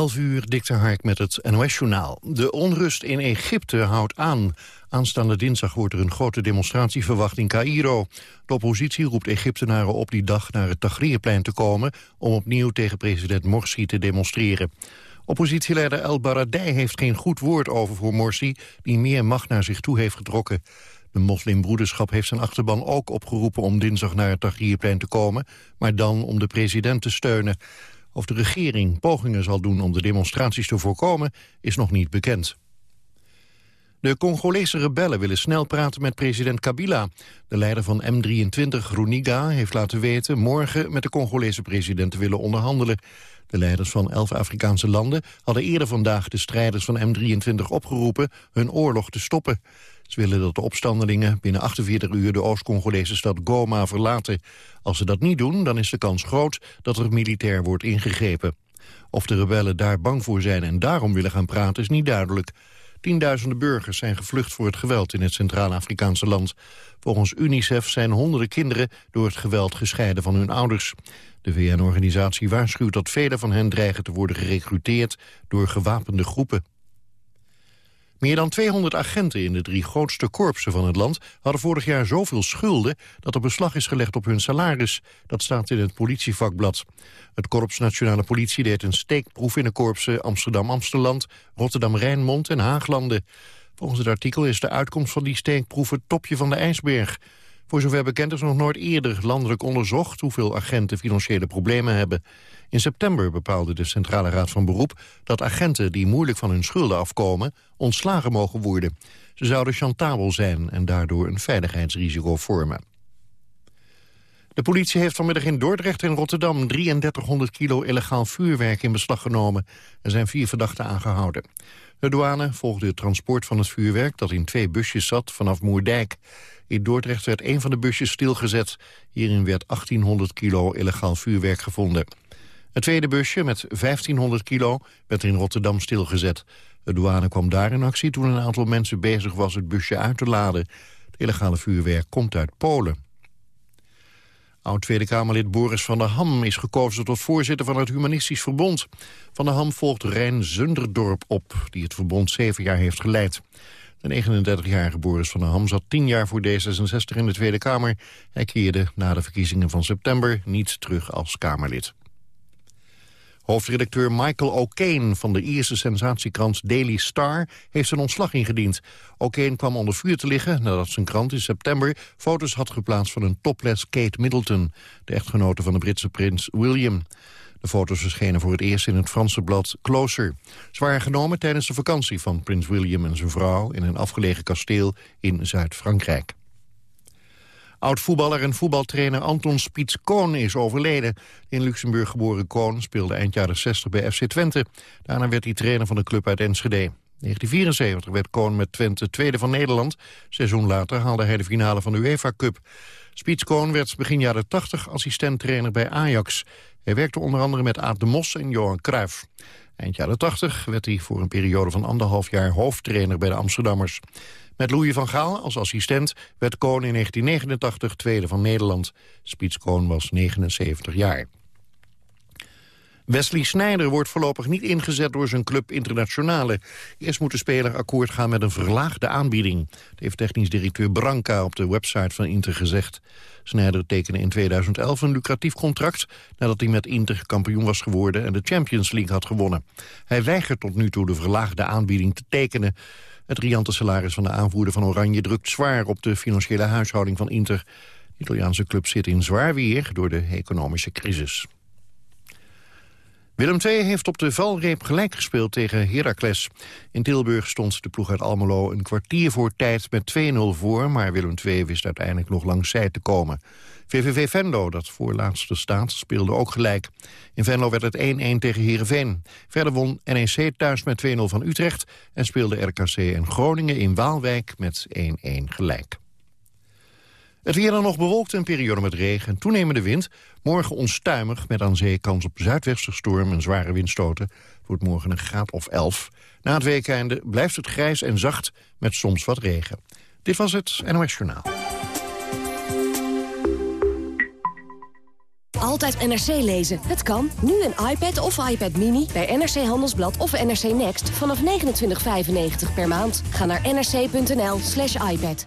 11 uur, dikte Hark met het NOS-journaal. De onrust in Egypte houdt aan. Aanstaande dinsdag wordt er een grote demonstratie verwacht in Cairo. De oppositie roept Egyptenaren op die dag naar het Tahrirplein te komen... om opnieuw tegen president Morsi te demonstreren. Oppositieleider El Baradei heeft geen goed woord over voor Morsi... die meer macht naar zich toe heeft getrokken. De moslimbroederschap heeft zijn achterban ook opgeroepen... om dinsdag naar het Tahrirplein te komen... maar dan om de president te steunen. Of de regering pogingen zal doen om de demonstraties te voorkomen, is nog niet bekend. De Congolese rebellen willen snel praten met president Kabila. De leider van M23, Runiga, heeft laten weten... morgen met de Congolese president te willen onderhandelen. De leiders van elf Afrikaanse landen hadden eerder vandaag... de strijders van M23 opgeroepen hun oorlog te stoppen. Ze willen dat de opstandelingen binnen 48 uur de Oost-Congolese stad Goma verlaten. Als ze dat niet doen, dan is de kans groot dat er militair wordt ingegrepen. Of de rebellen daar bang voor zijn en daarom willen gaan praten is niet duidelijk. Tienduizenden burgers zijn gevlucht voor het geweld in het Centraal-Afrikaanse land. Volgens UNICEF zijn honderden kinderen door het geweld gescheiden van hun ouders. De VN-organisatie waarschuwt dat velen van hen dreigen te worden gerecruiteerd door gewapende groepen. Meer dan 200 agenten in de drie grootste korpsen van het land... hadden vorig jaar zoveel schulden dat er beslag is gelegd op hun salaris. Dat staat in het politievakblad. Het Korps Nationale Politie deed een steekproef in de korpsen Amsterdam-Amsteland... Rotterdam-Rijnmond en Haaglanden. Volgens het artikel is de uitkomst van die steekproef het topje van de ijsberg. Voor zover bekend is nog nooit eerder landelijk onderzocht... hoeveel agenten financiële problemen hebben. In september bepaalde de Centrale Raad van Beroep... dat agenten die moeilijk van hun schulden afkomen... ontslagen mogen worden. Ze zouden chantabel zijn en daardoor een veiligheidsrisico vormen. De politie heeft vanmiddag in Dordrecht en Rotterdam 3300 kilo illegaal vuurwerk in beslag genomen. Er zijn vier verdachten aangehouden. De douane volgde het transport van het vuurwerk dat in twee busjes zat vanaf Moerdijk. In Dordrecht werd een van de busjes stilgezet. Hierin werd 1800 kilo illegaal vuurwerk gevonden. Het tweede busje met 1500 kilo werd in Rotterdam stilgezet. De douane kwam daar in actie toen een aantal mensen bezig was het busje uit te laden. Het illegale vuurwerk komt uit Polen. Oud-Tweede Kamerlid Boris van der Ham is gekozen tot voorzitter van het Humanistisch Verbond. Van der Ham volgt Rijn Zunderdorp op, die het verbond zeven jaar heeft geleid. De 39-jarige Boris van der Ham zat tien jaar voor D66 in de Tweede Kamer. Hij keerde na de verkiezingen van september niet terug als Kamerlid. Hoofdredacteur Michael O'Kane van de Ierse sensatiekrant Daily Star heeft zijn ontslag ingediend. O'Kane kwam onder vuur te liggen nadat zijn krant in september foto's had geplaatst van een topless Kate Middleton, de echtgenote van de Britse prins William. De foto's verschenen voor het eerst in het Franse blad Closer. Ze waren genomen tijdens de vakantie van prins William en zijn vrouw in een afgelegen kasteel in Zuid-Frankrijk. Oud-voetballer en voetbaltrainer Anton Spits-Koon is overleden. In Luxemburg geboren Koon speelde eind jaren 60 bij FC Twente. Daarna werd hij trainer van de club uit Enschede. 1974 werd Koon met Twente tweede van Nederland. Seizoen later haalde hij de finale van de UEFA Cup. Koon werd begin jaren 80 assistent-trainer bij Ajax. Hij werkte onder andere met Aad de Mos en Johan Cruijff. Eind jaren 80 werd hij voor een periode van anderhalf jaar hoofdtrainer bij de Amsterdammers. Met Louis van Gaal als assistent werd Koon in 1989 tweede van Nederland. Koon was 79 jaar. Wesley Sneijder wordt voorlopig niet ingezet door zijn club Internationale. Eerst moet de speler akkoord gaan met een verlaagde aanbieding. Dat heeft technisch directeur Branca op de website van Inter gezegd. Sneijder tekende in 2011 een lucratief contract... nadat hij met Inter kampioen was geworden en de Champions League had gewonnen. Hij weigert tot nu toe de verlaagde aanbieding te tekenen. Het riante salaris van de aanvoerder van Oranje drukt zwaar op de financiële huishouding van Inter. De Italiaanse club zit in zwaar weer door de economische crisis. Willem II heeft op de valreep gelijk gespeeld tegen Heracles. In Tilburg stond de ploeg uit Almelo een kwartier voor tijd met 2-0 voor... maar Willem II wist uiteindelijk nog langs zij te komen. VVV Venlo, dat voorlaatste staat, speelde ook gelijk. In Venlo werd het 1-1 tegen Heerenveen. Verder won NEC thuis met 2-0 van Utrecht... en speelde RKC en Groningen in Waalwijk met 1-1 gelijk. Het weer dan nog bewolkt een periode met regen toenemende wind. Morgen onstuimig met aan zee kans op zuidwesterstorm en zware windstoten. Wordt morgen een graad of 11. Na het weekende blijft het grijs en zacht met soms wat regen. Dit was het NOS Journaal. Altijd NRC lezen. Het kan. Nu een iPad of iPad Mini bij NRC Handelsblad of NRC Next vanaf 29,95 per maand. Ga naar nrc.nl slash iPad.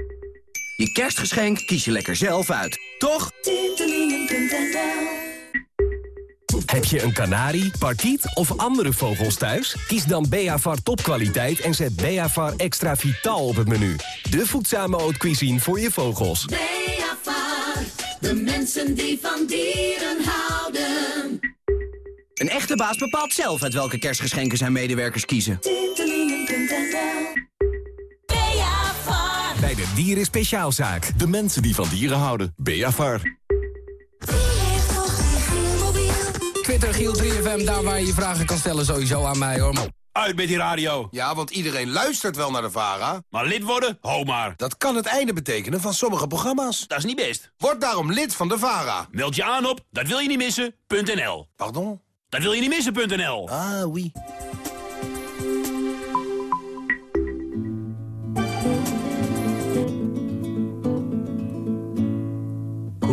Je kerstgeschenk kies je lekker zelf uit, toch? Heb je een kanarie, parkiet of andere vogels thuis? Kies dan Beavar topkwaliteit en zet Beavar extra vitaal op het menu. De voedzame haute cuisine voor je vogels. Beavar, de mensen die van dieren houden. Een echte baas bepaalt zelf uit welke kerstgeschenken zijn medewerkers kiezen. Dieren Speciaalzaak. De mensen die van dieren houden. Beavar. Twitter Giel 3FM, daar waar je je vragen kan stellen sowieso aan mij hoor. Uit met die radio. Ja, want iedereen luistert wel naar de VARA. Maar lid worden? Ho maar. Dat kan het einde betekenen van sommige programma's. Dat is niet best. Word daarom lid van de VARA. Meld je aan op dat wil je niet missen.nl. Pardon? Dat wil je niet missen.nl. Ah, oui.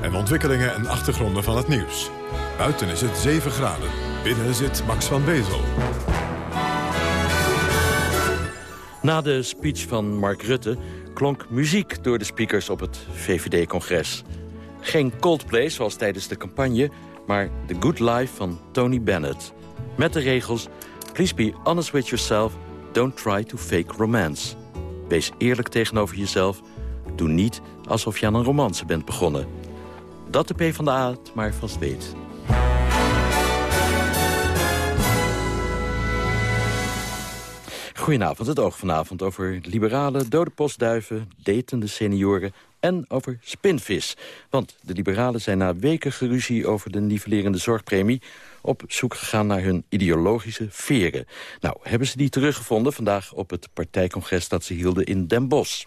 En ontwikkelingen en achtergronden van het nieuws. Buiten is het 7 graden. Binnen zit Max van Wezel. Na de speech van Mark Rutte klonk muziek door de speakers op het VVD-congres. Geen Coldplay zoals tijdens de campagne, maar The Good Life van Tony Bennett. Met de regels, please be honest with yourself, don't try to fake romance. Wees eerlijk tegenover jezelf, doe niet alsof je aan een romance bent begonnen. Dat de PvdA het maar vast weet. Goedenavond, het oog vanavond over liberale dode postduiven, datende senioren en over spinvis. Want de liberalen zijn na weken geruzie over de nivellerende zorgpremie op zoek gegaan naar hun ideologische veren. Nou, hebben ze die teruggevonden vandaag op het partijcongres dat ze hielden in Den Bosch.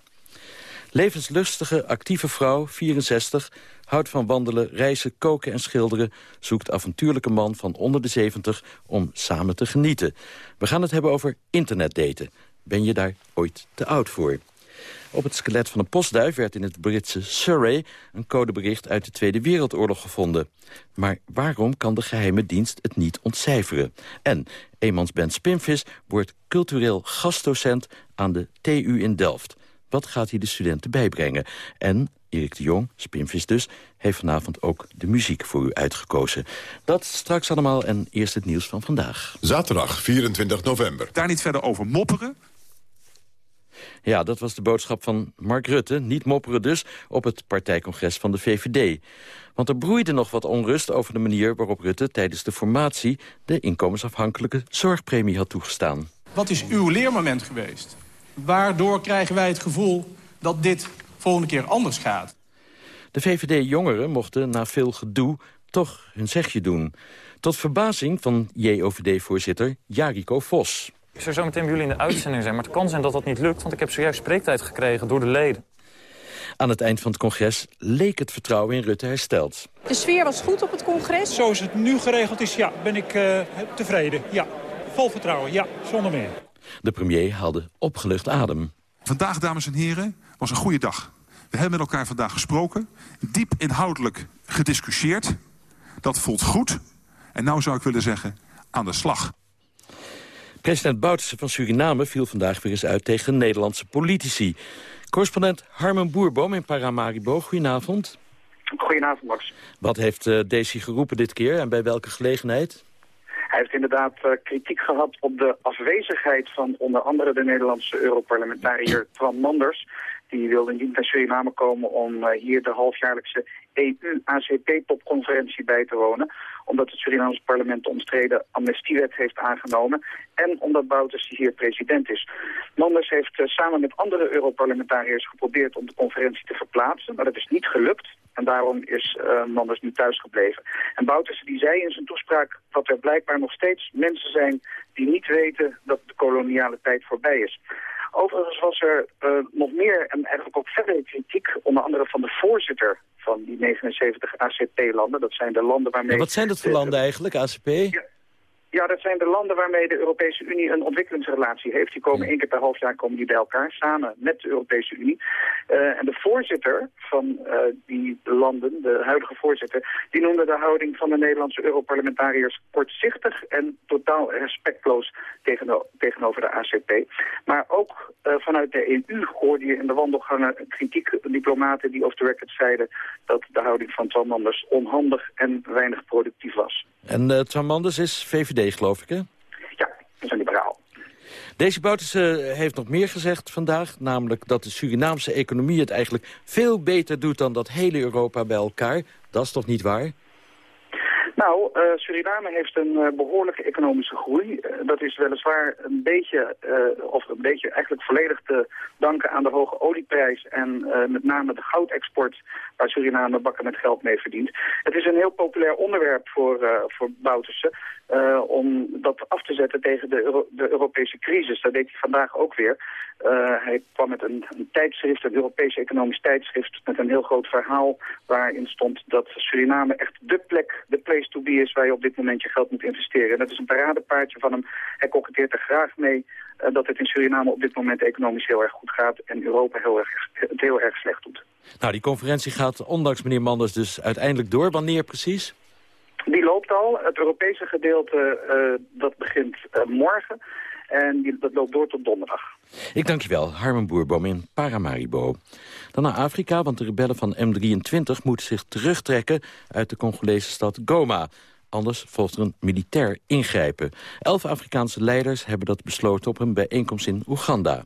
Levenslustige, actieve vrouw, 64, houdt van wandelen, reizen, koken en schilderen... zoekt avontuurlijke man van onder de 70 om samen te genieten. We gaan het hebben over internetdaten. Ben je daar ooit te oud voor? Op het skelet van een postduif werd in het Britse Surrey... een codebericht uit de Tweede Wereldoorlog gevonden. Maar waarom kan de geheime dienst het niet ontcijferen? En eenmansband Spinvis wordt cultureel gastdocent aan de TU in Delft. Wat gaat hij de studenten bijbrengen? En Erik de Jong, Spinvis dus, heeft vanavond ook de muziek voor u uitgekozen. Dat straks allemaal en eerst het nieuws van vandaag. Zaterdag 24 november. Daar niet verder over mopperen. Ja, dat was de boodschap van Mark Rutte. Niet mopperen dus op het partijcongres van de VVD. Want er broeide nog wat onrust over de manier waarop Rutte... tijdens de formatie de inkomensafhankelijke zorgpremie had toegestaan. Wat is uw leermoment geweest? Waardoor krijgen wij het gevoel dat dit volgende keer anders gaat? De VVD-jongeren mochten na veel gedoe toch hun zegje doen. Tot verbazing van JOVD-voorzitter Jariko Vos. Ik zou zo meteen bij jullie in de uitzending zijn, maar het kan zijn dat dat niet lukt... want ik heb zojuist spreektijd gekregen door de leden. Aan het eind van het congres leek het vertrouwen in Rutte hersteld. De sfeer was goed op het congres? Zoals het nu geregeld is, ja, ben ik uh, tevreden. Ja, vol vertrouwen, ja, zonder meer. De premier haalde opgelucht adem. Vandaag, dames en heren, was een goede dag. We hebben met elkaar vandaag gesproken, diep inhoudelijk gediscussieerd. Dat voelt goed. En nou zou ik willen zeggen, aan de slag. President Bouterse van Suriname viel vandaag weer eens uit tegen Nederlandse politici. Correspondent Harmen Boerboom in Paramaribo, goedenavond. Goedenavond, Max. Wat heeft uh, Desi geroepen dit keer en bij welke gelegenheid? Hij heeft inderdaad uh, kritiek gehad op de afwezigheid van onder andere de Nederlandse Europarlementariër Twan Manders. Die wilde niet naar Suriname komen om uh, hier de halfjaarlijkse EU-ACP-topconferentie bij te wonen. Omdat het Surinaamse parlement de omstreden amnestiewet heeft aangenomen. En omdat Bouters hier president is. Manders heeft uh, samen met andere Europarlementariërs geprobeerd om de conferentie te verplaatsen. Maar dat is niet gelukt. En daarom is uh, Manders nu thuisgebleven. En Bouters die zei in zijn toespraak dat er blijkbaar nog steeds mensen zijn die niet weten dat de koloniale tijd voorbij is. Overigens was er uh, nog meer en eigenlijk ook verdere kritiek, onder andere van de voorzitter van die 79 ACP-landen. Dat zijn de landen waarmee... Ja, wat zijn dat voor landen eigenlijk, ACP? Ja. Ja, dat zijn de landen waarmee de Europese Unie een ontwikkelingsrelatie heeft. Die komen één keer per half jaar komen die bij elkaar, samen met de Europese Unie. Uh, en de voorzitter van uh, die landen, de huidige voorzitter, die noemde de houding van de Nederlandse Europarlementariërs kortzichtig en totaal respectloos tegen, tegenover de ACP. Maar ook uh, vanuit de EU hoorde je in de wandelgangen kritiek diplomaten die off the record zeiden dat de houding van Twan Manders onhandig en weinig productief was. En uh, Twan Manders is VVD, geloof ik, hè? Ja, dat is een liberaal. Deze Bouterse heeft nog meer gezegd vandaag. Namelijk dat de Surinaamse economie het eigenlijk veel beter doet... dan dat hele Europa bij elkaar. Dat is toch niet waar? Nou, uh, Suriname heeft een uh, behoorlijke economische groei. Uh, dat is weliswaar een beetje, of een beetje eigenlijk volledig te danken aan de hoge olieprijs en met name de goudexport waar Suriname bakken met geld mee verdient. Het is een heel populair onderwerp voor, voor Bouterse om dat af te zetten tegen de, de Europese crisis. Dat deed hij vandaag ook weer. hij kwam met een, een tijdschrift, een Europees economisch tijdschrift met een heel groot verhaal waarin stond dat Suriname echt de plek, de place to be is waar je op dit moment je geld moet investeren. En dat is een paradepaardje van hem. Hij koketteert er graag mee uh, dat het in Suriname op dit moment economisch heel erg goed gaat en Europa heel erg, het heel erg slecht doet. Nou, die conferentie gaat ondanks meneer Manders dus uiteindelijk door. Wanneer precies? Die loopt al. Het Europese gedeelte uh, dat begint uh, morgen. En die, dat loopt door tot donderdag. Ik dank je wel, Harmen Boerboom in Paramaribo. Dan naar Afrika, want de rebellen van M23 moeten zich terugtrekken... uit de Congolese stad Goma. Anders volgt er een militair ingrijpen. Elf Afrikaanse leiders hebben dat besloten op een bijeenkomst in Oeganda.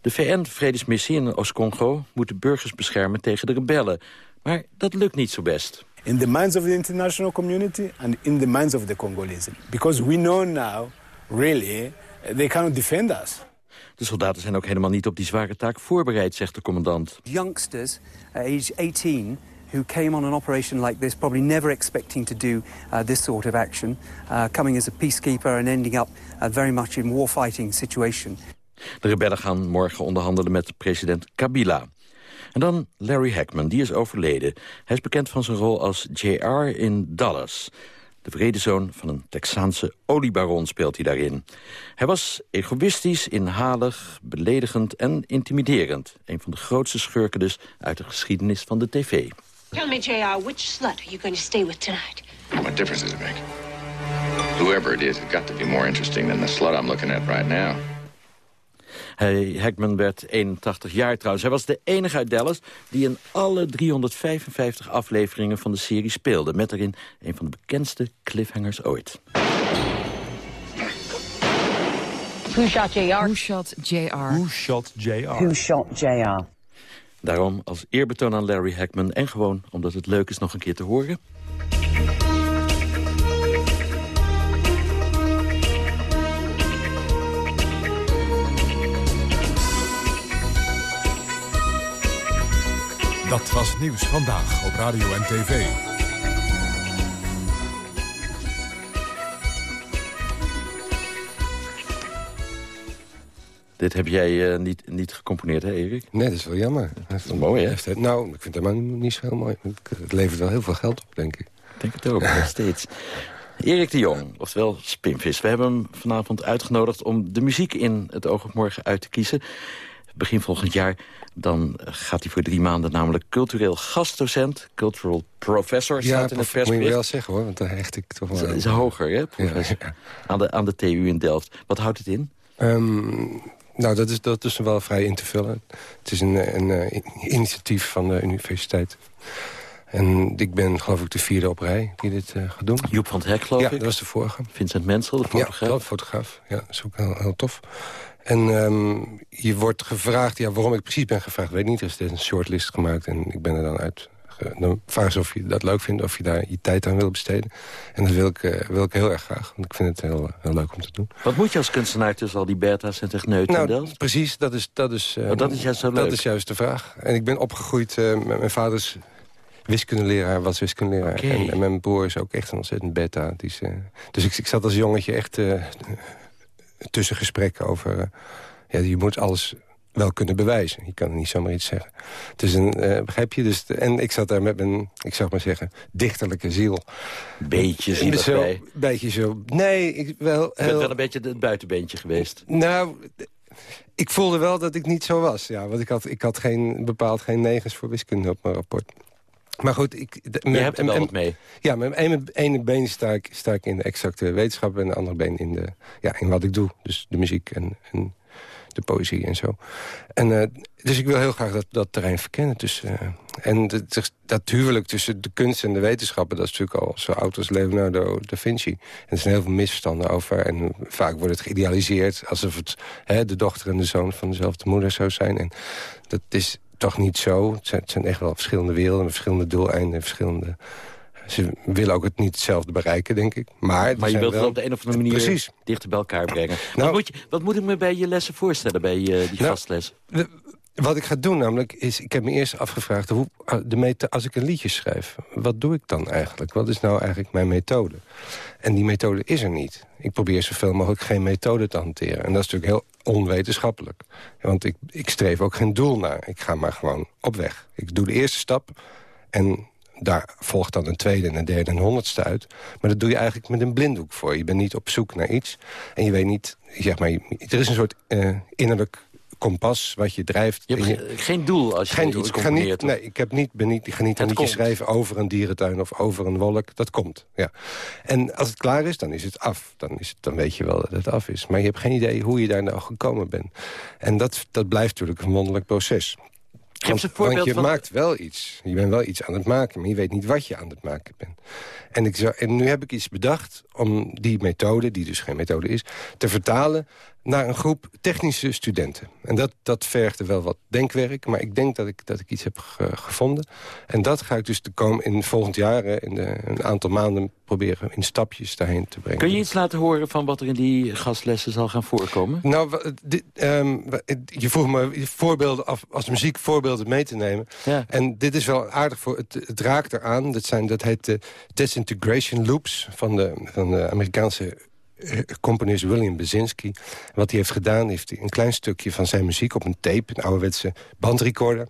De VN-vredesmissie in Oost-Congo moet de burgers beschermen tegen de rebellen. Maar dat lukt niet zo best. In the minds of the international community and in the minds of the Congolese. Because we know now, really, they cannot defend us. De soldaten zijn ook helemaal niet op die zware taak voorbereid, zegt de commandant. Youngsters, age 18, who came on an operation like this, probably never expecting to do uh, this sort of action, uh, coming as a peacekeeper and ending up uh, very much in warfighting situation. De rebellen gaan morgen onderhandelen met president Kabila. En dan Larry Hackman, die is overleden. Hij is bekend van zijn rol als JR in Dallas. De vredezoon van een Texaanse oliebaron speelt hij daarin. Hij was egoïstisch, inhalig, beledigend en intimiderend. Een van de grootste schurken dus uit de geschiedenis van de tv. Tell me, JR, which slut are you going to stay with tonight? What difference does it make? Whoever it is, it's got to be more interesting than the slut I'm looking at right now. Hij, Hackman werd 81 jaar trouwens. Hij was de enige uit Dallas die in alle 355 afleveringen van de serie speelde. Met erin een van de bekendste cliffhangers ooit. Who shot JR? Who shot JR? Who shot JR? Who shot JR? Daarom als eerbetoon aan Larry Hackman en gewoon omdat het leuk is nog een keer te horen... Dat was nieuws vandaag op radio en tv. Dit heb jij uh, niet, niet gecomponeerd, hè Erik? Nee, dat is wel jammer. Dat is mooi, hè? Het, nou, ik vind het helemaal niet zo heel mooi. Het levert wel heel veel geld op, denk ik. Ik denk het ook, nog steeds. Erik de Jong, oftewel Spinvis. We hebben hem vanavond uitgenodigd om de muziek in het oog op morgen uit te kiezen. Begin volgend jaar dan gaat hij voor drie maanden namelijk cultureel gastdocent, cultural professor, staat ja, in het persbericht. moet je wel zeggen hoor, want daar hecht ik toch wel Dat is hoger, hè, professor? Ja, ja. Aan, de, aan de TU in Delft. Wat houdt het in? Um, nou, dat is, dat is wel vrij in te vullen. Het is een, een, een initiatief van de universiteit. En ik ben geloof ik de vierde op rij die dit uh, gaat doen. Joep van het Hek geloof ja, ik? dat was de vorige. Vincent Mensel, de fotograaf? Ja, dat fotograaf. Ja, dat is ook heel, heel tof. En um, je wordt gevraagd, ja, waarom ik precies ben gevraagd, weet ik niet. Er is een shortlist gemaakt en ik ben er dan uit. Dan vragen ze of je dat leuk vindt, of je daar je tijd aan wil besteden. En dat wil ik, uh, wil ik heel erg graag, want ik vind het heel, heel leuk om te doen. Wat moet je als kunstenaar tussen al die beta's en techneuten nou, en precies, dat is, dat, is, uh, oh, dat is juist zo leuk. Dat is juist de vraag. En ik ben opgegroeid uh, met mijn vaders wiskundeleraar, was wiskundeleraar. Okay. En, en, mijn broer is ook echt een ontzettend beta. Die is, dus ik, ik zat als jongetje echt gesprekken over... ja, je moet alles wel kunnen bewijzen. Je kan niet zomaar iets zeggen. Dus een, uh, begrijp je? Dus, en ik zat daar met mijn, ik zou maar zeggen, dichterlijke ziel. Beetje zielig zo, bij. Beetje zo, nee, ik wel... Je heel, bent wel een beetje het buitenbeentje geweest. Nou, ik voelde wel dat ik niet zo was. Ja, want ik had, ik had geen, bepaald geen negens voor wiskunde op mijn rapport. Maar goed, ik... Je hebt er wel wat mee. Ja, met mijn ene, ene been sta ik, sta ik in de exacte wetenschap... en de andere been in, de, ja, in wat ik doe. Dus de muziek en, en de poëzie en zo. En, uh, dus ik wil heel graag dat, dat terrein verkennen. Dus, uh, en dat, dat huwelijk tussen de kunst en de wetenschappen... dat is natuurlijk al zo oud als Leonardo da Vinci. En er zijn heel veel misverstanden over. En vaak wordt het geïdealiseerd... alsof het hè, de dochter en de zoon van dezelfde moeder zou zijn. En dat is toch niet zo. Het zijn, het zijn echt wel verschillende werelden... verschillende doeleinden, verschillende... Ze willen ook het niet hetzelfde bereiken, denk ik. Maar, maar je wilt wel... het op de een of andere manier Precies. dichter bij elkaar brengen. Nou, wat, moet je, wat moet ik me bij je lessen voorstellen, bij uh, die nou? Wat ik ga doen namelijk, is... Ik heb me eerst afgevraagd, hoe, de methode, als ik een liedje schrijf... wat doe ik dan eigenlijk? Wat is nou eigenlijk mijn methode? En die methode is er niet. Ik probeer zoveel mogelijk geen methode te hanteren. En dat is natuurlijk heel onwetenschappelijk. Want ik, ik streef ook geen doel naar. Ik ga maar gewoon op weg. Ik doe de eerste stap en daar volgt dan een tweede en een derde en een honderdste uit. Maar dat doe je eigenlijk met een blinddoek voor. Je bent niet op zoek naar iets. En je weet niet, zeg maar, er is een soort uh, innerlijk kompas wat je drijft. Je hebt je, geen doel als je geen iets ga niet, nee, ik, heb niet, ben niet, ik ga niet een liedje komt. schrijven over een dierentuin of over een wolk. Dat komt, ja. En als het klaar is, dan is het af. Dan, is het, dan weet je wel dat het af is. Maar je hebt geen idee hoe je daar nou gekomen bent. En dat, dat blijft natuurlijk een wonderlijk proces. Want, want, je van... maakt wel iets. Je bent wel iets aan het maken, maar je weet niet wat je aan het maken bent. En, ik zou, en nu heb ik iets bedacht om die methode, die dus geen methode is... te vertalen naar een groep technische studenten. En dat, dat vergde wel wat denkwerk, maar ik denk dat ik, dat ik iets heb ge, gevonden. En dat ga ik dus de komen in volgend jaar, in de, een aantal maanden... proberen in stapjes daarheen te brengen. Kun je iets laten horen van wat er in die gastlessen zal gaan voorkomen? Nou, dit, um, je vroeg me voorbeelden af, als muziek voorbeelden mee te nemen. Ja. En dit is wel aardig voor. Het, het raakt eraan. Dat, zijn, dat heet de Disintegration Loops van de, van de Amerikaanse componist William Bezinski. Wat hij heeft gedaan, heeft hij een klein stukje van zijn muziek op een tape, een ouderwetse bandrecorder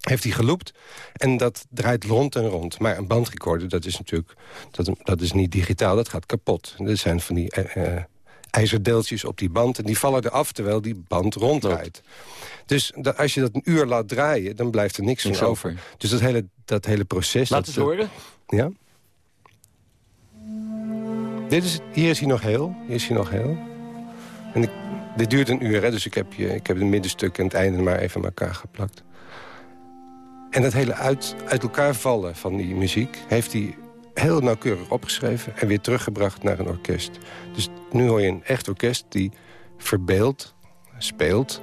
heeft hij geloopt. En dat draait rond en rond. Maar een bandrecorder, dat is natuurlijk dat, dat is niet digitaal, dat gaat kapot. Er zijn van die uh, uh, ijzerdeeltjes op die band... en die vallen eraf terwijl die band ronddraait. Dus dat, als je dat een uur laat draaien, dan blijft er niks, niks van over. Dus dat hele, dat hele proces... Laat dat, eens horen. Ja? Dit is, hier is hij nog heel. Hier is hij nog heel. En ik, dit duurt een uur, hè, dus ik heb, je, ik heb het middenstuk en het einde maar even aan elkaar geplakt. En dat hele uit, uit elkaar vallen van die muziek... heeft hij heel nauwkeurig opgeschreven en weer teruggebracht naar een orkest. Dus nu hoor je een echt orkest die verbeeldt, speelt...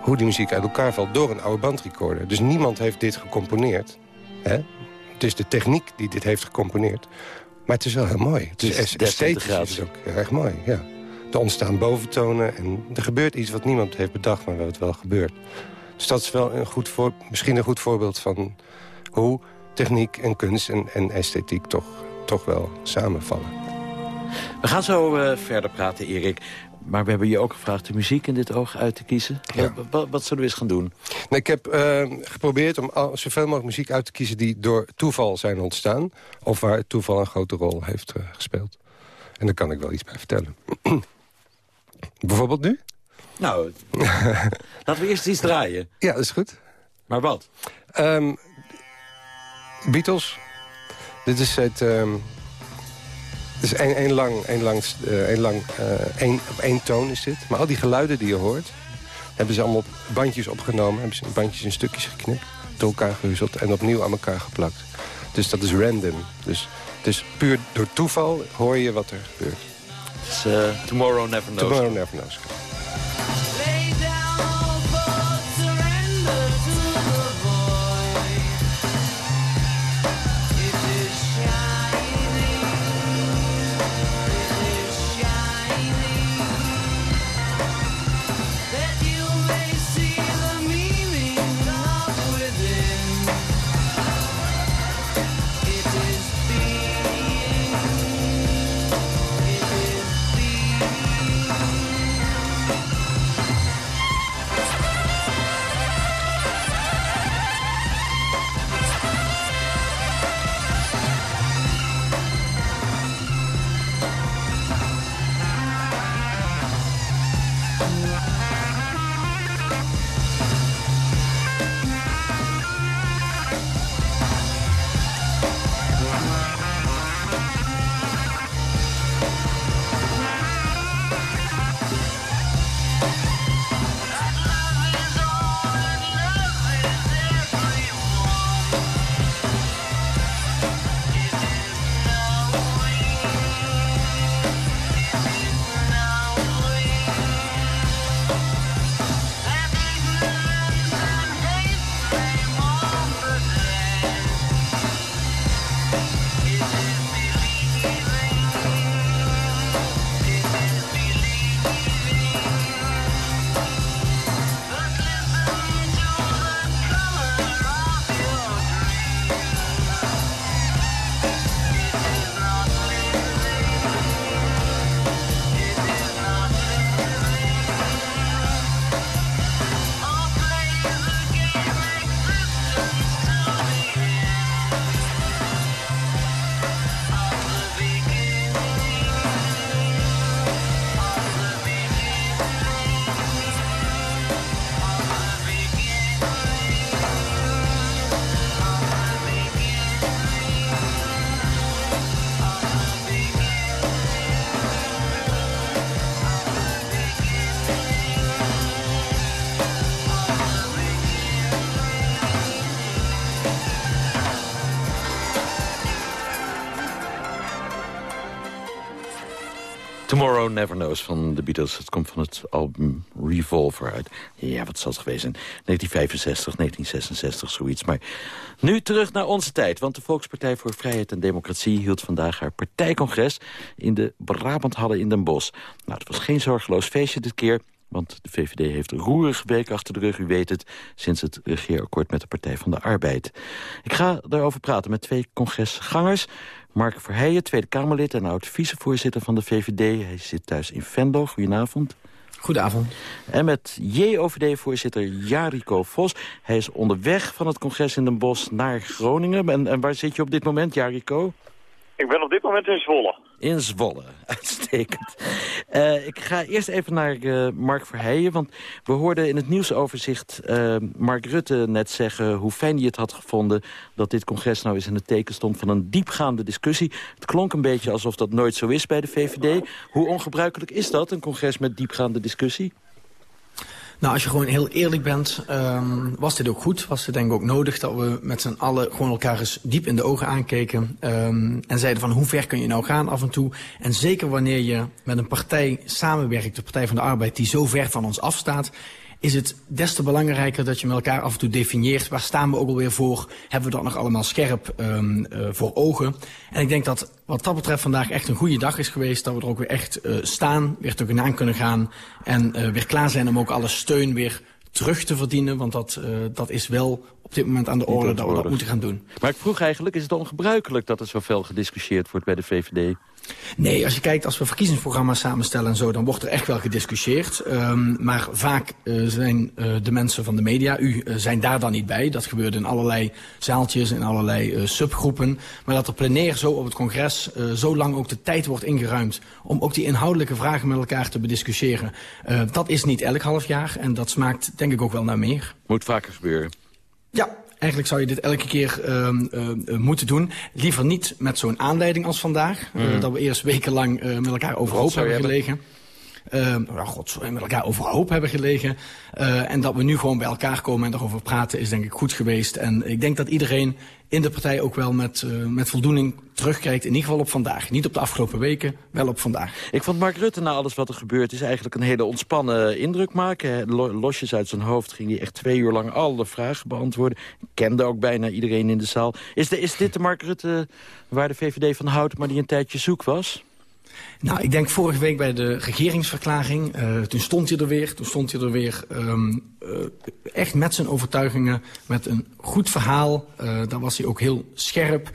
hoe die muziek uit elkaar valt door een oude bandrecorder. Dus niemand heeft dit gecomponeerd. Hè? Het is de techniek die dit heeft gecomponeerd. Maar het is wel heel mooi. Het is Het is esthetisch is het ook heel erg mooi, ja. Er ontstaan boventonen en er gebeurt iets wat niemand heeft bedacht... maar wat wel gebeurt. Dus dat is wel een goed voor, misschien een goed voorbeeld van hoe techniek en kunst en, en esthetiek toch, toch wel samenvallen. We gaan zo uh, verder praten, Erik. Maar we hebben je ook gevraagd de muziek in dit oog uit te kiezen. Ja. Wat, wat, zullen we eens gaan doen? Nou, ik heb uh, geprobeerd om al, zoveel mogelijk muziek uit te kiezen... die door toeval zijn ontstaan. Of waar toeval een grote rol heeft uh, gespeeld. En daar kan ik wel iets bij vertellen. Bijvoorbeeld nu? Nou, laten we eerst iets draaien. Ja, dat is goed. Maar wat? Um, Beatles. Dit is het... Um, het is één, één lang, één lang, uh, één lang uh, één, op één toon is dit. Maar al die geluiden die je hoort... hebben ze allemaal op bandjes opgenomen. Hebben ze bandjes in stukjes geknipt. door elkaar gehuzzeld en opnieuw aan elkaar geplakt. Dus dat is random. Dus is puur door toeval hoor je wat er gebeurt. Het is eh, Tomorrow Never Knows. Tomorrow Never Knows. Tomorrow Never Knows van de Beatles. Het komt van het album Revolver uit. Ja, wat zal het geweest zijn? 1965, 1966, zoiets. Maar nu terug naar onze tijd. Want de Volkspartij voor Vrijheid en Democratie... hield vandaag haar partijcongres in de Brabanthallen in Den Bosch. Nou, het was geen zorgeloos feestje dit keer... Want de VVD heeft een roerige week achter de rug, u weet het... sinds het regeerakkoord met de Partij van de Arbeid. Ik ga daarover praten met twee congresgangers. Mark Verheijen, Tweede Kamerlid en oud-vicevoorzitter van de VVD. Hij zit thuis in Venlo. Goedenavond. Goedenavond. En met JOVD-voorzitter Jariko Vos. Hij is onderweg van het congres in Den Bosch naar Groningen. En, en waar zit je op dit moment, Jariko? Ik ben op dit moment in Zwolle. In Zwolle, uitstekend. Uh, ik ga eerst even naar uh, Mark Verheijen, want we hoorden in het nieuwsoverzicht uh, Mark Rutte net zeggen hoe fijn hij het had gevonden dat dit congres nou eens in het teken stond van een diepgaande discussie. Het klonk een beetje alsof dat nooit zo is bij de VVD. Hoe ongebruikelijk is dat, een congres met diepgaande discussie? Nou, als je gewoon heel eerlijk bent, um, was dit ook goed. Was het denk ik ook nodig dat we met z'n allen gewoon elkaar eens diep in de ogen aankeken. Um, en zeiden van hoe ver kun je nou gaan af en toe. En zeker wanneer je met een partij samenwerkt, de Partij van de Arbeid, die zo ver van ons afstaat is het des te belangrijker dat je met elkaar af en toe definieert... waar staan we ook alweer voor, hebben we dat nog allemaal scherp um, uh, voor ogen. En ik denk dat wat dat betreft vandaag echt een goede dag is geweest... dat we er ook weer echt uh, staan, weer tegenaan kunnen gaan... en uh, weer klaar zijn om ook alle steun weer terug te verdienen. Want dat, dat is wel op dit moment aan de orde dat we dat moeten gaan doen. Maar ik vroeg eigenlijk, is het ongebruikelijk dat er zoveel gediscussieerd wordt bij de VVD? Nee, als je kijkt, als we verkiezingsprogramma's samenstellen en zo... dan wordt er echt wel gediscussieerd. Um, maar vaak uh, zijn uh, de mensen van de media, u, uh, zijn daar dan niet bij. Dat gebeurt in allerlei zaaltjes, in allerlei subgroepen. Maar dat er plenair zo op het congres zo lang ook de tijd wordt ingeruimd... om ook die inhoudelijke vragen met elkaar te bediscussiëren... dat is niet elk half jaar en dat smaakt denk ik ook wel naar meer. Moet vaker gebeuren. Ja, Eigenlijk zou je dit elke keer uh, uh, moeten doen. Liever niet met zo'n aanleiding als vandaag. Mm. Uh, dat we eerst wekenlang met elkaar overhoop hebben gelegen. Nou, god, zo met elkaar overhoop hebben gelegen. en dat we nu gewoon bij elkaar komen en erover praten is denk ik goed geweest. En ik denk dat iedereen in de partij ook wel met, uh, met voldoening terugkijkt. In ieder geval op vandaag. Niet op de afgelopen weken, wel op vandaag. Ik vond Mark Rutte na alles wat er gebeurd is... eigenlijk een hele ontspannen indruk maken. Losjes uit zijn hoofd ging hij echt twee uur lang alle vragen beantwoorden. Kende ook bijna iedereen in de zaal. Is, de, is dit de Mark Rutte waar de VVD van houdt... maar die een tijdje zoek was? Nou, ik denk vorige week bij de regeringsverklaring, uh, toen stond hij er weer. Toen stond hij er weer um, uh, echt met zijn overtuigingen, met een goed verhaal. Uh, daar was hij ook heel scherp.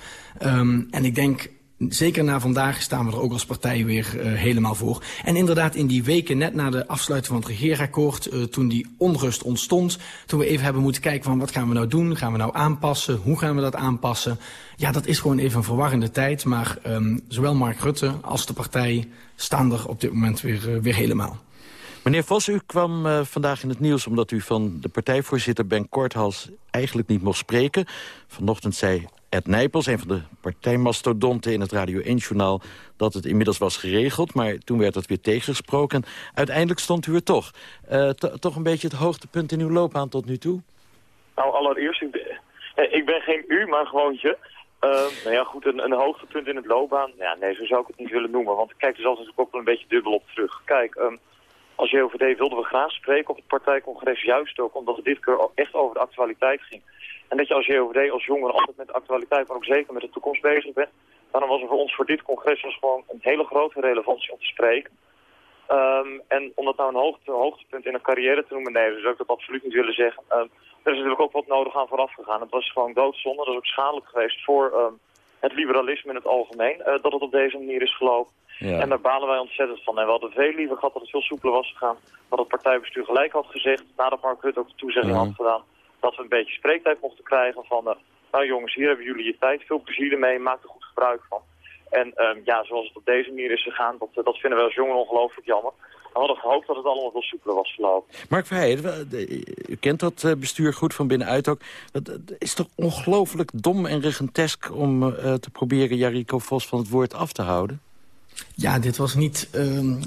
Um, en ik denk zeker na vandaag staan we er ook als partij weer uh, helemaal voor. En inderdaad, in die weken net na de afsluiting van het regeerakkoord... Uh, toen die onrust ontstond, toen we even hebben moeten kijken van... wat gaan we nou doen, gaan we nou aanpassen, hoe gaan we dat aanpassen... ja, dat is gewoon even een verwarrende tijd. Maar um, zowel Mark Rutte als de partij staan er op dit moment weer, uh, weer helemaal. Meneer Vos, u kwam vandaag in het nieuws omdat u van de partijvoorzitter Ben Korthals eigenlijk niet mocht spreken. Vanochtend zei Ed Nijpels, een van de partijmastodonten in het Radio 1-journaal... dat het inmiddels was geregeld, maar toen werd het weer tegengesproken. Uiteindelijk stond u er toch. Uh, toch een beetje het hoogtepunt in uw loopbaan tot nu toe? Nou, allereerst, ik ben, eh, ben geen u, maar gewoon je. Uh, nou ja, goed, een, een hoogtepunt in het loopbaan. Ja, nee, zo zou ik het niet willen noemen. Want kijk dus altijd ook wel een beetje dubbel op terug. Kijk, um, als JOVD wilden we graag spreken op het partijcongres. Juist ook omdat het dit keer echt over de actualiteit ging. En dat je als JOVD, als jongere altijd met de actualiteit, maar ook zeker met de toekomst bezig bent. Daarom was er voor ons voor dit congres dus gewoon een hele grote relevantie om te spreken. Um, en om dat nou een hoogte, hoogtepunt in een carrière te noemen, nee, zou ik dat absoluut niet willen zeggen. Um, er is natuurlijk ook wat nodig aan vooraf gegaan. Het was gewoon doodzonde, dat is ook schadelijk geweest voor um, het liberalisme in het algemeen, uh, dat het op deze manier is gelopen. Ja. En daar balen wij ontzettend van. En we hadden veel liever gehad dat het veel soepeler was gegaan. Dat het partijbestuur gelijk had gezegd, nadat Mark Rutte ook de toezegging had gedaan dat we een beetje spreektijd mochten krijgen van... Uh, nou jongens, hier hebben jullie je tijd, veel plezier ermee, maak er goed gebruik van. En um, ja, zoals het op deze manier is gegaan, dat, dat vinden we als jongeren ongelooflijk jammer. We hadden gehoopt dat het allemaal veel soepeler was verlopen. Mark Verheijen, u kent dat eh, bestuur goed van binnenuit ook. Het is toch ongelooflijk dom en regentesk om uh, te proberen Jariko Vos van het woord af te houden? Ja, dit was niet uh, uh,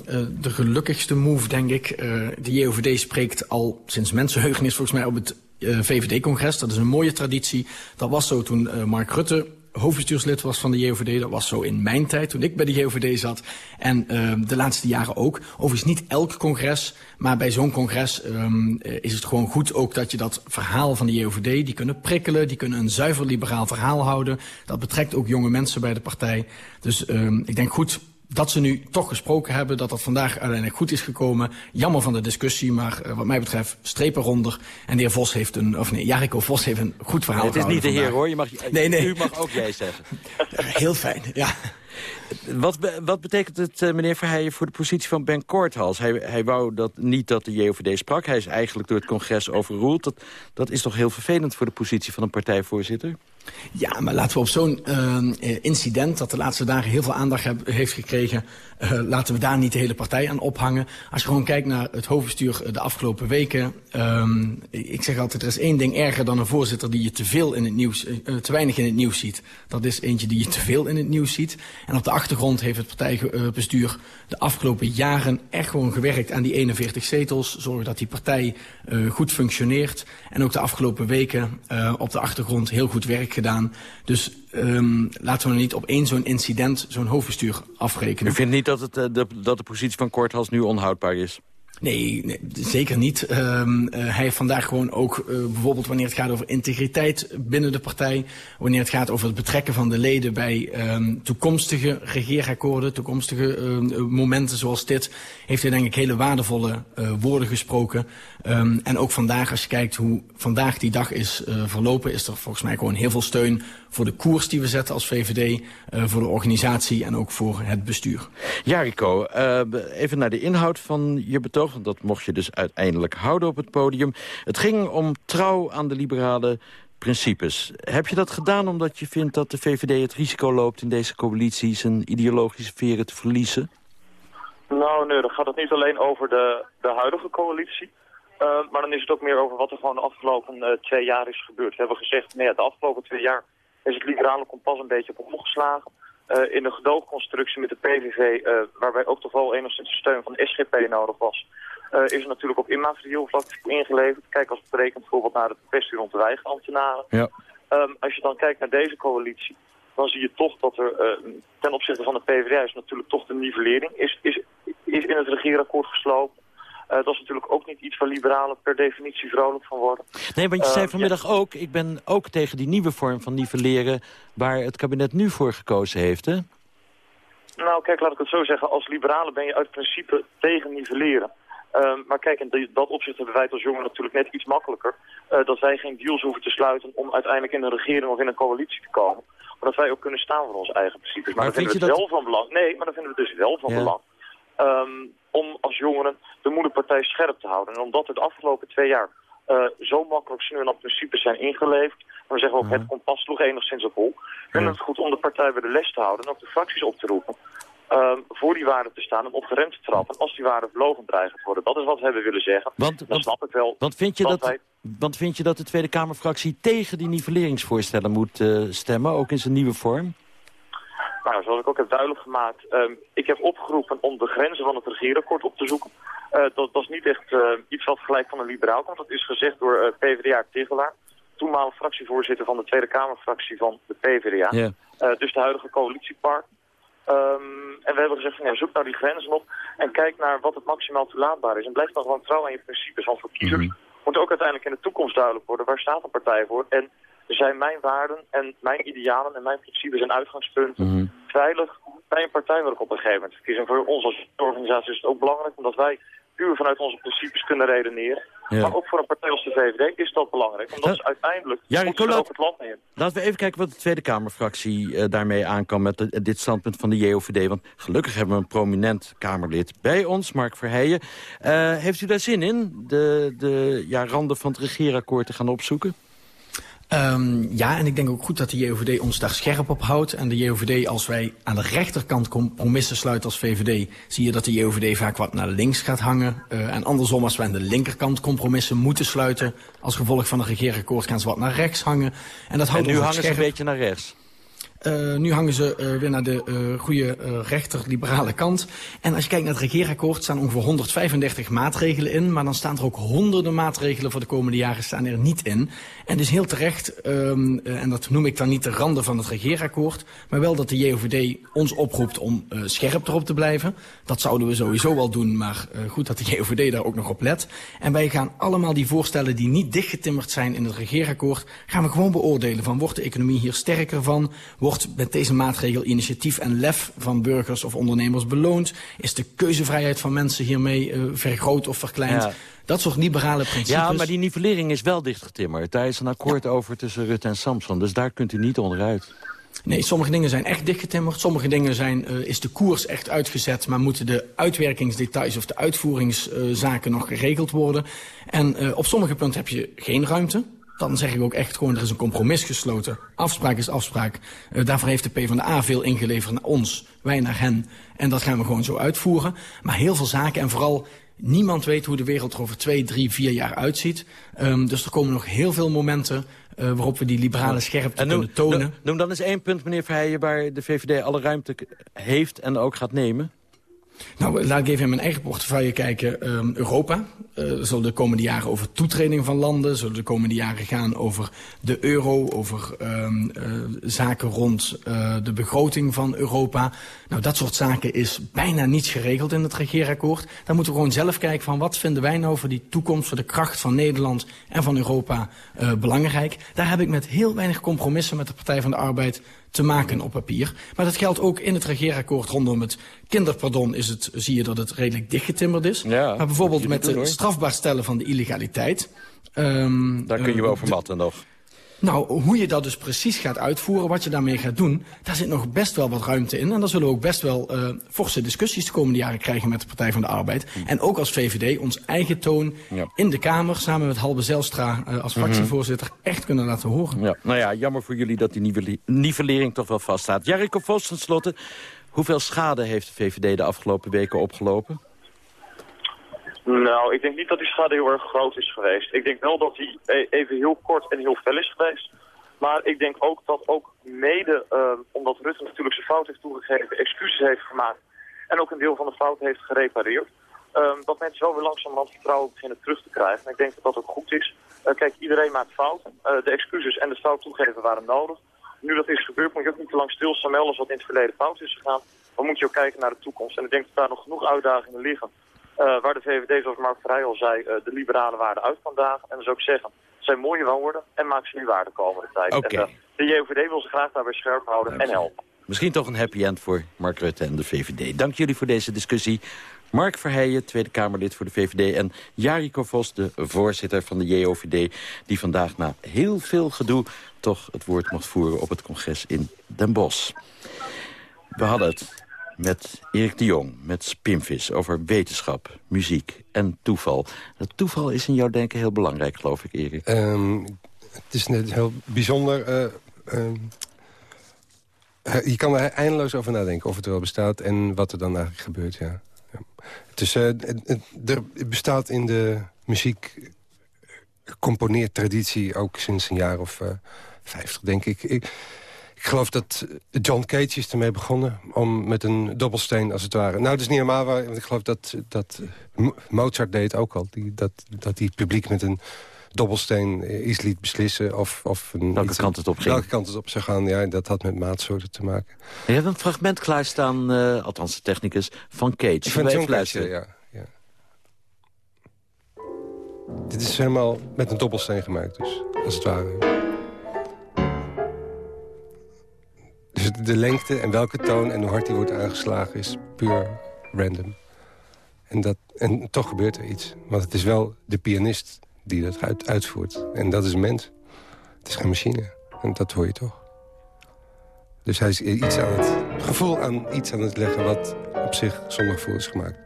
de gelukkigste move, denk ik. Uh, de JOVD spreekt al sinds mensenheugenis volgens mij op het uh, VVD-congres. Dat is een mooie traditie. Dat was zo toen Mark Rutte hoofdbestuurslid was van de JOVD. Dat was zo in mijn tijd, toen ik bij de JOVD zat. En uh, de laatste jaren ook. Overigens niet elk congres, maar bij zo'n congres um, is het gewoon goed ook dat je dat verhaal van de JOVD, die kunnen prikkelen, die kunnen een zuiver liberaal verhaal houden. Dat betrekt ook jonge mensen bij de partij. Dus ik denk goed dat ze nu toch gesproken hebben, dat dat vandaag uiteindelijk goed is gekomen. Jammer van de discussie, maar uh, wat mij betreft streep eronder. En de heer Vos heeft een, of nee, Jariko Vos heeft een goed verhaal nee, Het is niet de vandaag. heer hoor, je mag, nee, nee. u mag ook jij zeggen. Heel fijn, ja. Wat, wat betekent het, uh, meneer Verheijen, voor de positie van Ben Korthals? Hij, hij wou dat, niet dat de JOVD sprak. Hij is eigenlijk door het congres overroeld. Dat, dat is toch heel vervelend voor de positie van een partijvoorzitter? Ja, maar laten we op zo'n uh, incident... dat de laatste dagen heel veel aandacht heeft gekregen... Uh, laten we daar niet de hele partij aan ophangen. Als je gewoon kijkt naar het hoofdbestuur de afgelopen weken... Um, ik zeg altijd, er is één ding erger dan een voorzitter... die je te veel in het nieuws, te weinig in het nieuws ziet. Dat is eentje die je te veel in het nieuws ziet. En op de achtergrond heeft het partijbestuur de afgelopen jaren... echt gewoon gewerkt aan die 41 zetels. Zorgen dat die partij goed functioneert. En ook de afgelopen weken op de achtergrond heel goed werk gedaan. Dus um, laten we niet op één zo'n incident zo'n hoofdbestuur afrekenen. U vindt niet dat, het, de, dat de positie van Korthals nu onhoudbaar is? Nee, nee, zeker niet. Um, uh, hij heeft vandaag gewoon ook, uh, bijvoorbeeld wanneer het gaat over integriteit binnen de partij... wanneer het gaat over het betrekken van de leden bij um, toekomstige regeerakkoorden... toekomstige uh, momenten zoals dit... heeft hij denk ik hele waardevolle woorden gesproken. En ook vandaag, als je kijkt hoe vandaag die dag is verlopen... is er volgens mij gewoon heel veel steun voor de koers die we zetten als VVD... Voor de organisatie en ook voor het bestuur. Jariko, uh, even naar de inhoud van je betoog want dat mocht je dus uiteindelijk houden op het podium. Het ging om trouw aan de liberale principes. Heb je dat gedaan omdat je vindt dat de VVD het risico loopt... in deze coalitie zijn ideologische veren te verliezen? Nou, nee, dan gaat het niet alleen over de, de huidige coalitie. Uh, maar dan is het ook meer over wat er gewoon de afgelopen uh, twee jaar is gebeurd. We hebben gezegd, nee, de afgelopen twee jaar is het liberale kompas een beetje op omgeslagen. Eh, in de gedoogconstructie met de PVV, eh, waarbij ook toch wel enigszins steun van de SGP nodig was, eh, is er natuurlijk op immaterieel vlak ingeleverd. Kijk als berekend bijvoorbeeld naar de kwestie rond de weigerambtenaren. Ja. Ehm, als je dan kijkt naar deze coalitie, dan zie je toch dat er eh, ten opzichte van de PvdA is natuurlijk toch de nivellering is, is, is in het regeerakkoord geslopen. Eh, dat is natuurlijk ook niet iets waar liberalen per definitie vrolijk van worden. Nee, want je zei Eh, vanmiddag ook... ik ben ook tegen die nieuwe vorm van nivelleren... waar het kabinet nu voor gekozen heeft, hè? Nou, kijk, laat ik het zo zeggen. Als liberalen ben je uit principe tegen nivelleren. Ehm, maar kijk, in dat opzicht hebben wij het als jongeren natuurlijk net iets makkelijker. eh, dat wij geen deals hoeven te sluiten om uiteindelijk in een regering of in een coalitie te komen. Maar dat wij ook kunnen staan voor onze eigen principes. Maar, Maar dan vinden vind we je het dat- wel van belang. Nee, maar dan vinden we het dus wel van Ja. belang. ehm, om als jongeren de moederpartij scherp te houden. En omdat er de afgelopen twee jaar eh, zo makkelijk sneur op principes zijn ingeleverd. Dan zeggen we ook, het kompas sloeg enigszins op hol. Ik vind het goed om de partij bij de les te houden en ook de fracties op te roepen. ehm, voor die waarden te staan en op de rem te trappen als die waarden verlogen dreigen te worden. Dat is wat we hebben willen zeggen. Want, Dan want, snap ik wel. want, vind je dat want vind je dat de Tweede Kamerfractie tegen die nivelleringsvoorstellen moet eh, stemmen, ook in zijn nieuwe vorm? Nou, zoals ik ook heb duidelijk gemaakt, ehm, ik heb opgeroepen om de grenzen van het regeerakkoord op te zoeken. Eh, dat, dat is niet echt eh, iets wat gelijk van een liberaal komt. Dat is gezegd door eh, PvdA Tegelaar, toenmalig fractievoorzitter van de Tweede Kamerfractie van de PvdA. Dus de huidige coalitiepartner. Ehm, en we hebben gezegd, van, ja, zoek nou die grenzen op en kijk naar wat het maximaal toelaatbaar is. En blijf dan gewoon trouw aan je principes. Want voor kiezers moet ook uiteindelijk in de toekomst duidelijk worden, waar staat een partij voor? En zijn mijn waarden en mijn idealen en mijn principes en uitgangspunten veilig bij een partij waar ik op een gegeven moment verkies. En voor ons als organisatie is het ook belangrijk, omdat wij puur vanuit onze principes kunnen redeneren. Ja. Maar ook voor een partij als de VVD is dat belangrijk, omdat ze uiteindelijk Ja, het land neer. Laten we even kijken wat de Tweede Kamerfractie eh, daarmee aankan met de- dit standpunt van de JOVD. Want gelukkig hebben we een prominent Kamerlid bij ons, Mark Verheijen. Eh, heeft u daar zin in, de, de ja, randen van het regeerakkoord te gaan opzoeken? Ehm, ja, en ik denk ook goed dat de JOVD ons daar scherp op houdt. En de JOVD, als wij aan de rechterkant compromissen sluiten als VVD... zie je dat de JOVD vaak wat naar links gaat hangen. Eh, en andersom, als wij aan de linkerkant compromissen moeten sluiten... als gevolg van een regeerakkoord gaan ze wat naar rechts hangen. En, dat En houdt nu ons hangen ze scherp. een beetje naar rechts. Uh, nu hangen ze uh, weer naar de uh, goede rechter-liberale kant. En als je kijkt naar het regeerakkoord staan ongeveer 135 maatregelen in. Maar dan staan er ook honderden maatregelen voor de komende jaren staan er niet in. En dus heel terecht, um, en dat noem ik dan niet de randen van het regeerakkoord... maar wel dat de JOVD ons oproept om scherp erop te blijven. Dat zouden we sowieso wel doen, maar goed dat de JOVD daar ook nog op let. En wij gaan allemaal die voorstellen die niet dichtgetimmerd zijn in het regeerakkoord... gaan we gewoon beoordelen van wordt de economie hier sterker van... Wordt met deze maatregel initiatief en lef van burgers of ondernemers beloond? Is de keuzevrijheid van mensen hiermee uh, vergroot of verkleind? Ja. Dat soort liberale principes. Ja, maar die nivellering is wel dichtgetimmerd. Daar is een akkoord ja. over tussen Rutte en Samson. Dus daar kunt u niet onderuit. Nee, sommige dingen zijn echt dichtgetimmerd. Sommige dingen zijn, uh, is de koers echt uitgezet... maar moeten de uitwerkingsdetails of de uitvoeringszaken uh, nog geregeld worden. En uh, op sommige punten heb je geen ruimte. Dan zeg ik ook echt gewoon, er is een compromis gesloten. Afspraak is afspraak. Uh, daarvoor heeft de PvdA veel ingeleverd naar ons, wij naar hen. En dat gaan we gewoon zo uitvoeren. Maar heel veel zaken en vooral... Niemand weet hoe de wereld er over twee, drie, vier jaar uitziet. Um, dus er komen nog heel veel momenten uh, waarop we die liberale scherpte noem, kunnen tonen. Noem, noem dan eens één punt, meneer Verheijen, waar de VVD alle ruimte heeft en ook gaat nemen. Nou, laat ik even in mijn eigen portefeuille kijken. Um, Europa uh, zal de komende jaren over toetreding van landen... zullen de komende jaren gaan over de euro... over um, uh, zaken rond uh, de begroting van Europa. Nou, dat soort zaken is bijna niets geregeld in het regeerakkoord. Dan moeten we gewoon zelf kijken van wat vinden wij nou... voor die toekomst, voor de kracht van Nederland en van Europa belangrijk. Daar heb ik met heel weinig compromissen met de Partij van de Arbeid te maken op papier. Maar dat geldt ook in het regeerakkoord rondom het kinderpardon is het, zie je dat het redelijk dichtgetimmerd is. Ja, maar bijvoorbeeld met het strafbaar stellen van de illegaliteit. Um, Daar kun je wel over matten nog. Nou, hoe je dat dus precies gaat uitvoeren, wat je daarmee gaat doen... daar zit nog best wel wat ruimte in. En daar zullen we ook best wel uh, forse discussies de komende jaren krijgen... met de Partij van de Arbeid. Mm. En ook als VVD ons eigen toon ja. in de Kamer... samen met Halbe Zelstra uh, als fractievoorzitter mm -hmm. echt kunnen laten horen. Ja, nou ja, jammer voor jullie dat die nivellering toch wel vaststaat. Jariko Vos, tenslotte, hoeveel schade heeft de VVD de afgelopen weken opgelopen? Nou, ik denk niet dat die schade heel erg groot is geweest. Ik denk wel dat die even heel kort en heel fel is geweest. Maar ik denk ook dat ook mede, uh, omdat Rutte natuurlijk zijn fout heeft toegegeven, excuses heeft gemaakt en ook een deel van de fout heeft gerepareerd, um, dat mensen zo weer langzamerhand vertrouwen beginnen terug te krijgen. En ik denk dat dat ook goed is. Uh, kijk, iedereen maakt fouten. Uh, de excuses en de fout toegeven waren nodig. Nu dat is gebeurd, moet je ook niet te lang stilstaan als wat in het verleden fout is gegaan. Dan moet je ook kijken naar de toekomst. En ik denk dat daar nog genoeg uitdagingen liggen. Uh, waar de VVD, zoals Mark Vrij al zei, de liberale waarden uit vandaag. En dus ook zeggen, het zijn mooie woorden en maak ze nu waarde komende tijd. Okay. En de JOVD wil ze graag daarbij scherp houden en helpen. Misschien toch een happy end voor Mark Rutte en de VVD. Dank jullie voor deze discussie. Mark Verheijen, Tweede Kamerlid voor de VVD... en Jariko Vos, de voorzitter van de JOVD... die vandaag na heel veel gedoe toch het woord mocht voeren op het congres in Den Bosch. We hadden het met Erik de Jong, met Spinvis, over wetenschap, muziek en toeval. Het toeval is in jouw denken heel belangrijk, geloof ik, Erik. Um, het is net heel bijzonder... Uh, uh, je kan er eindeloos over nadenken of het wel bestaat... en wat er dan eigenlijk gebeurt, ja. Uh, er bestaat in de muziek componeertraditie ook sinds een jaar of uh, vijftig, denk ik. ik. Ik. geloof dat John Cage is ermee begonnen om met een dobbelsteen, als het ware. Nou, dat is niet helemaal waar, want ik geloof dat, dat Mozart deed ook al. Die, dat, dat die publiek met een dobbelsteen iets liet beslissen. Of, of een, welke iets, kant het op ging. Welke kant het op zou gaan, ja, dat had met maatsoorten te maken. En je hebt een fragment klaarstaan, uh, althans de technicus, van Cage. Van John Cage, ja, ja. Dit is helemaal met een dobbelsteen gemaakt, dus, als het ware. Dus de lengte en welke toon en hoe hard die wordt aangeslagen is puur random. En, dat, en toch gebeurt er iets. Want het is wel de pianist die dat uit, uitvoert. En dat is een mens. Het is geen machine. En dat hoor je toch. Dus hij is iets aan het gevoel aan iets aan het leggen... wat op zich zonder gevoel is gemaakt.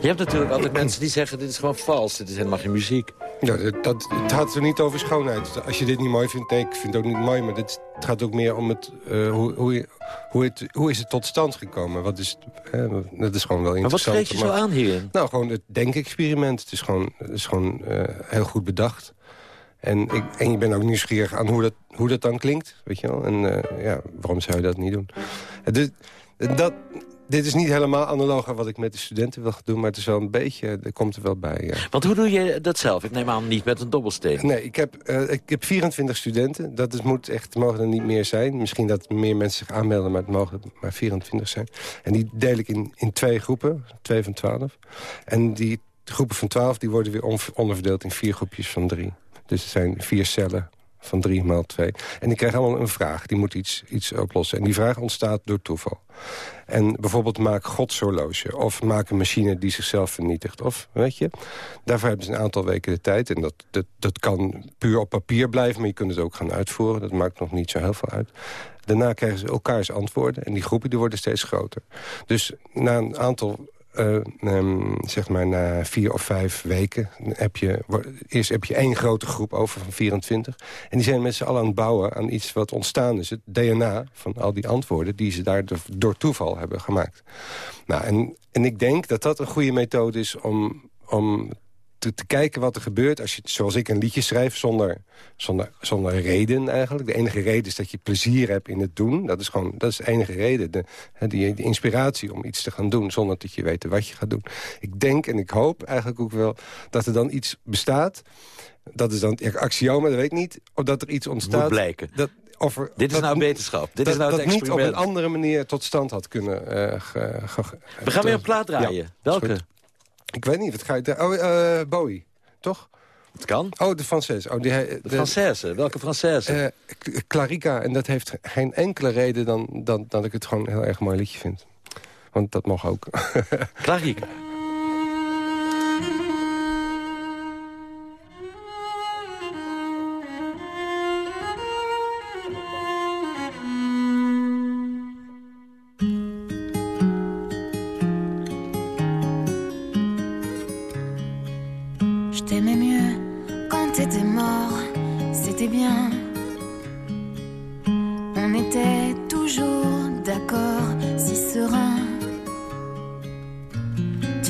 Je hebt natuurlijk altijd mensen die zeggen... dit is gewoon vals, dit is helemaal geen muziek. Ja, dat, het gaat er niet over schoonheid. Als je dit niet mooi vindt, nee, ik vind het ook niet mooi... maar dit, het gaat ook meer om het, uh, hoe, hoe, hoe, het, hoe is het tot stand gekomen. Wat is dat is gewoon wel interessant. Maar wat spreekt je zo aan hierin? Nou, gewoon het denkexperiment. Het is gewoon, het is gewoon uh, heel goed bedacht. En ik, en ik ben ook nieuwsgierig aan hoe dat, hoe dat dan klinkt, weet je wel. En uh, ja, waarom zou je dat niet doen? Dus, dat, dit is niet helemaal analoog aan wat ik met de studenten wil doen... maar het is wel een beetje, er komt er wel bij, ja. Want hoe doe je dat zelf? Ik neem aan niet met een dobbelsteen. Nee, ik heb, uh, ik heb 24 studenten. Dat is, moet echt, mogen er niet meer zijn. Misschien dat meer mensen zich aanmelden, maar het mogen maar 24 zijn. En die deel ik in, in twee groepen, twee van 12. En die groepen van 12 die worden weer onderverdeeld in vier groepjes van drie. Dus het zijn vier cellen van drie maal twee. En die krijgen allemaal een vraag. Die moet iets, iets oplossen. En die vraag ontstaat door toeval. En bijvoorbeeld maak godshorloge. Of maak een machine die zichzelf vernietigt. Of, weet je, daarvoor hebben ze een aantal weken de tijd. En dat, dat, dat kan puur op papier blijven, maar je kunt het ook gaan uitvoeren. Dat maakt nog niet zo heel veel uit. Daarna krijgen ze elkaars antwoorden. En die groepen die worden steeds groter. Dus na een aantal uh, um, zeg maar na vier of vijf weken heb je, eerst heb je één grote groep over van 24. En die zijn met z'n allen aan het bouwen aan iets wat ontstaan is. Het DNA van al die antwoorden die ze daar door toeval hebben gemaakt. Nou, en, en ik denk dat dat een goede methode is om, om te, te, kijken wat er gebeurt als je, zoals ik, een liedje schrijf zonder, zonder, zonder reden eigenlijk. De enige reden is dat je plezier hebt in het doen. Dat is gewoon, dat is de enige reden. De, die, de inspiratie om iets te gaan doen zonder dat je weet wat je gaat doen. Ik denk en ik hoop eigenlijk ook wel dat er dan iets bestaat. Dat is dan het axioma, dat weet ik niet. Of dat er iets ontstaat. Moet blijken. Dat, of er, dit is dat, nou wetenschap. Dit dat, is nou het dat niet op een andere manier tot stand had kunnen... Uh, ge, ge, We gaan weer een plaat draaien. Ja, Welke? Ik weet niet, wat ga je... Oh, uh, Bowie, toch? Het kan. Oh, de Française. Oh, die, de, de Française, welke Française? Uh, Clarica, en dat heeft geen enkele reden dan, dan dat ik het gewoon een heel erg mooi liedje vind. Want dat mag ook. Clarica.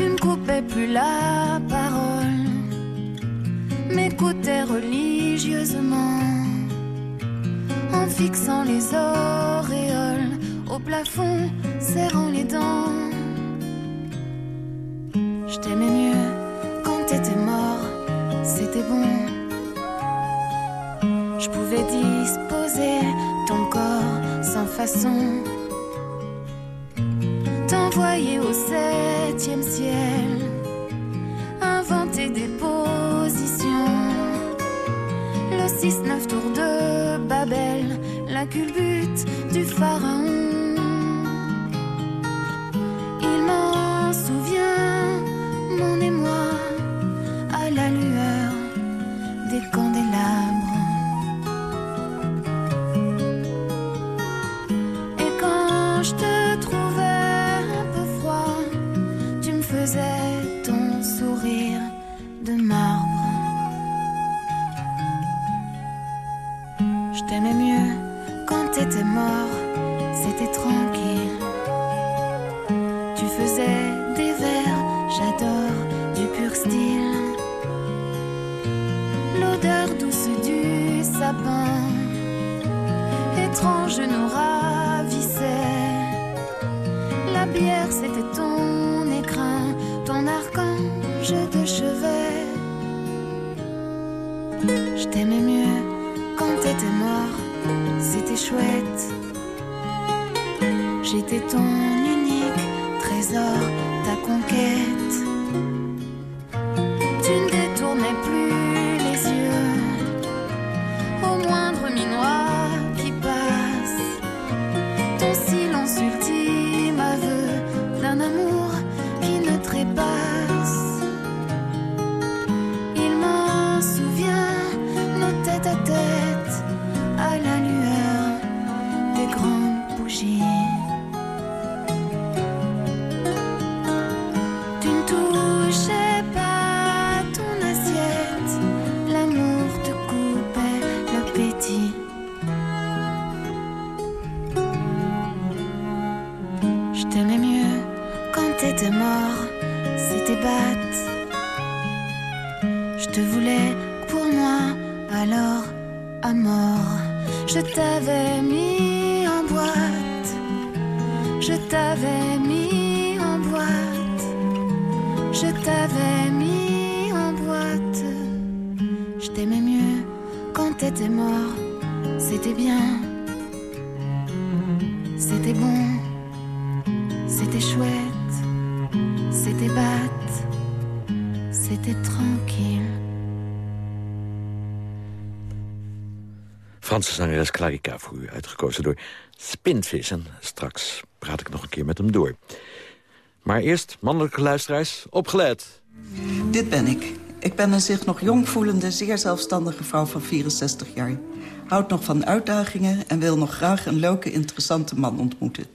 tu ne coupais plus la parole, m'écoutais religieusement, en fixant les auréoles au plafond, serrant les dents. Je t'aimais mieux quand t'étais mort, c'était bon. Je pouvais disposer ton corps sans façon, t'envoyer au cerf ciel, inventer des positions. Le 6-9 tour de Babel, la culbute du pharaon. Au moindre minois Clarika voor u, uitgekozen door Spinvis. En straks praat ik nog een keer met hem door. Maar eerst, mannelijke luisteraars, opgelet. Dit ben ik. Ik ben een zich nog jong voelende, zeer zelfstandige vrouw van 64 jaar. Houdt nog van uitdagingen en wil nog graag een leuke, interessante man ontmoeten.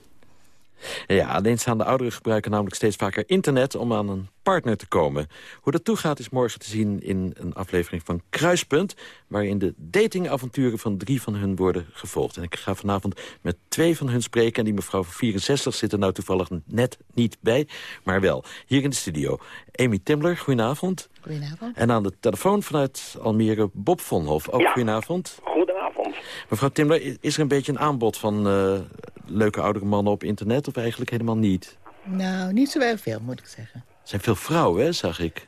Ja, alleenstaande ouderen gebruiken namelijk steeds vaker internet om aan een partner te komen. Hoe dat toegaat is morgen te zien in een aflevering van Kruispunt... waarin de datingavonturen van drie van hun worden gevolgd. En ik ga vanavond met twee van hun spreken... en die mevrouw van 64 zit er nou toevallig net niet bij, maar wel. Hier in de studio. Amy Timler, goedenavond. Goedenavond. En aan de telefoon vanuit Almere Bob Vonhof. Ook Ja. goedenavond. Goedenavond. Mevrouw Timler, is er een beetje een aanbod van eh, leuke oudere mannen op internet... of eigenlijk helemaal niet? Nou, niet zo heel veel, moet ik zeggen. Er zijn veel vrouwen, hè, zag ik.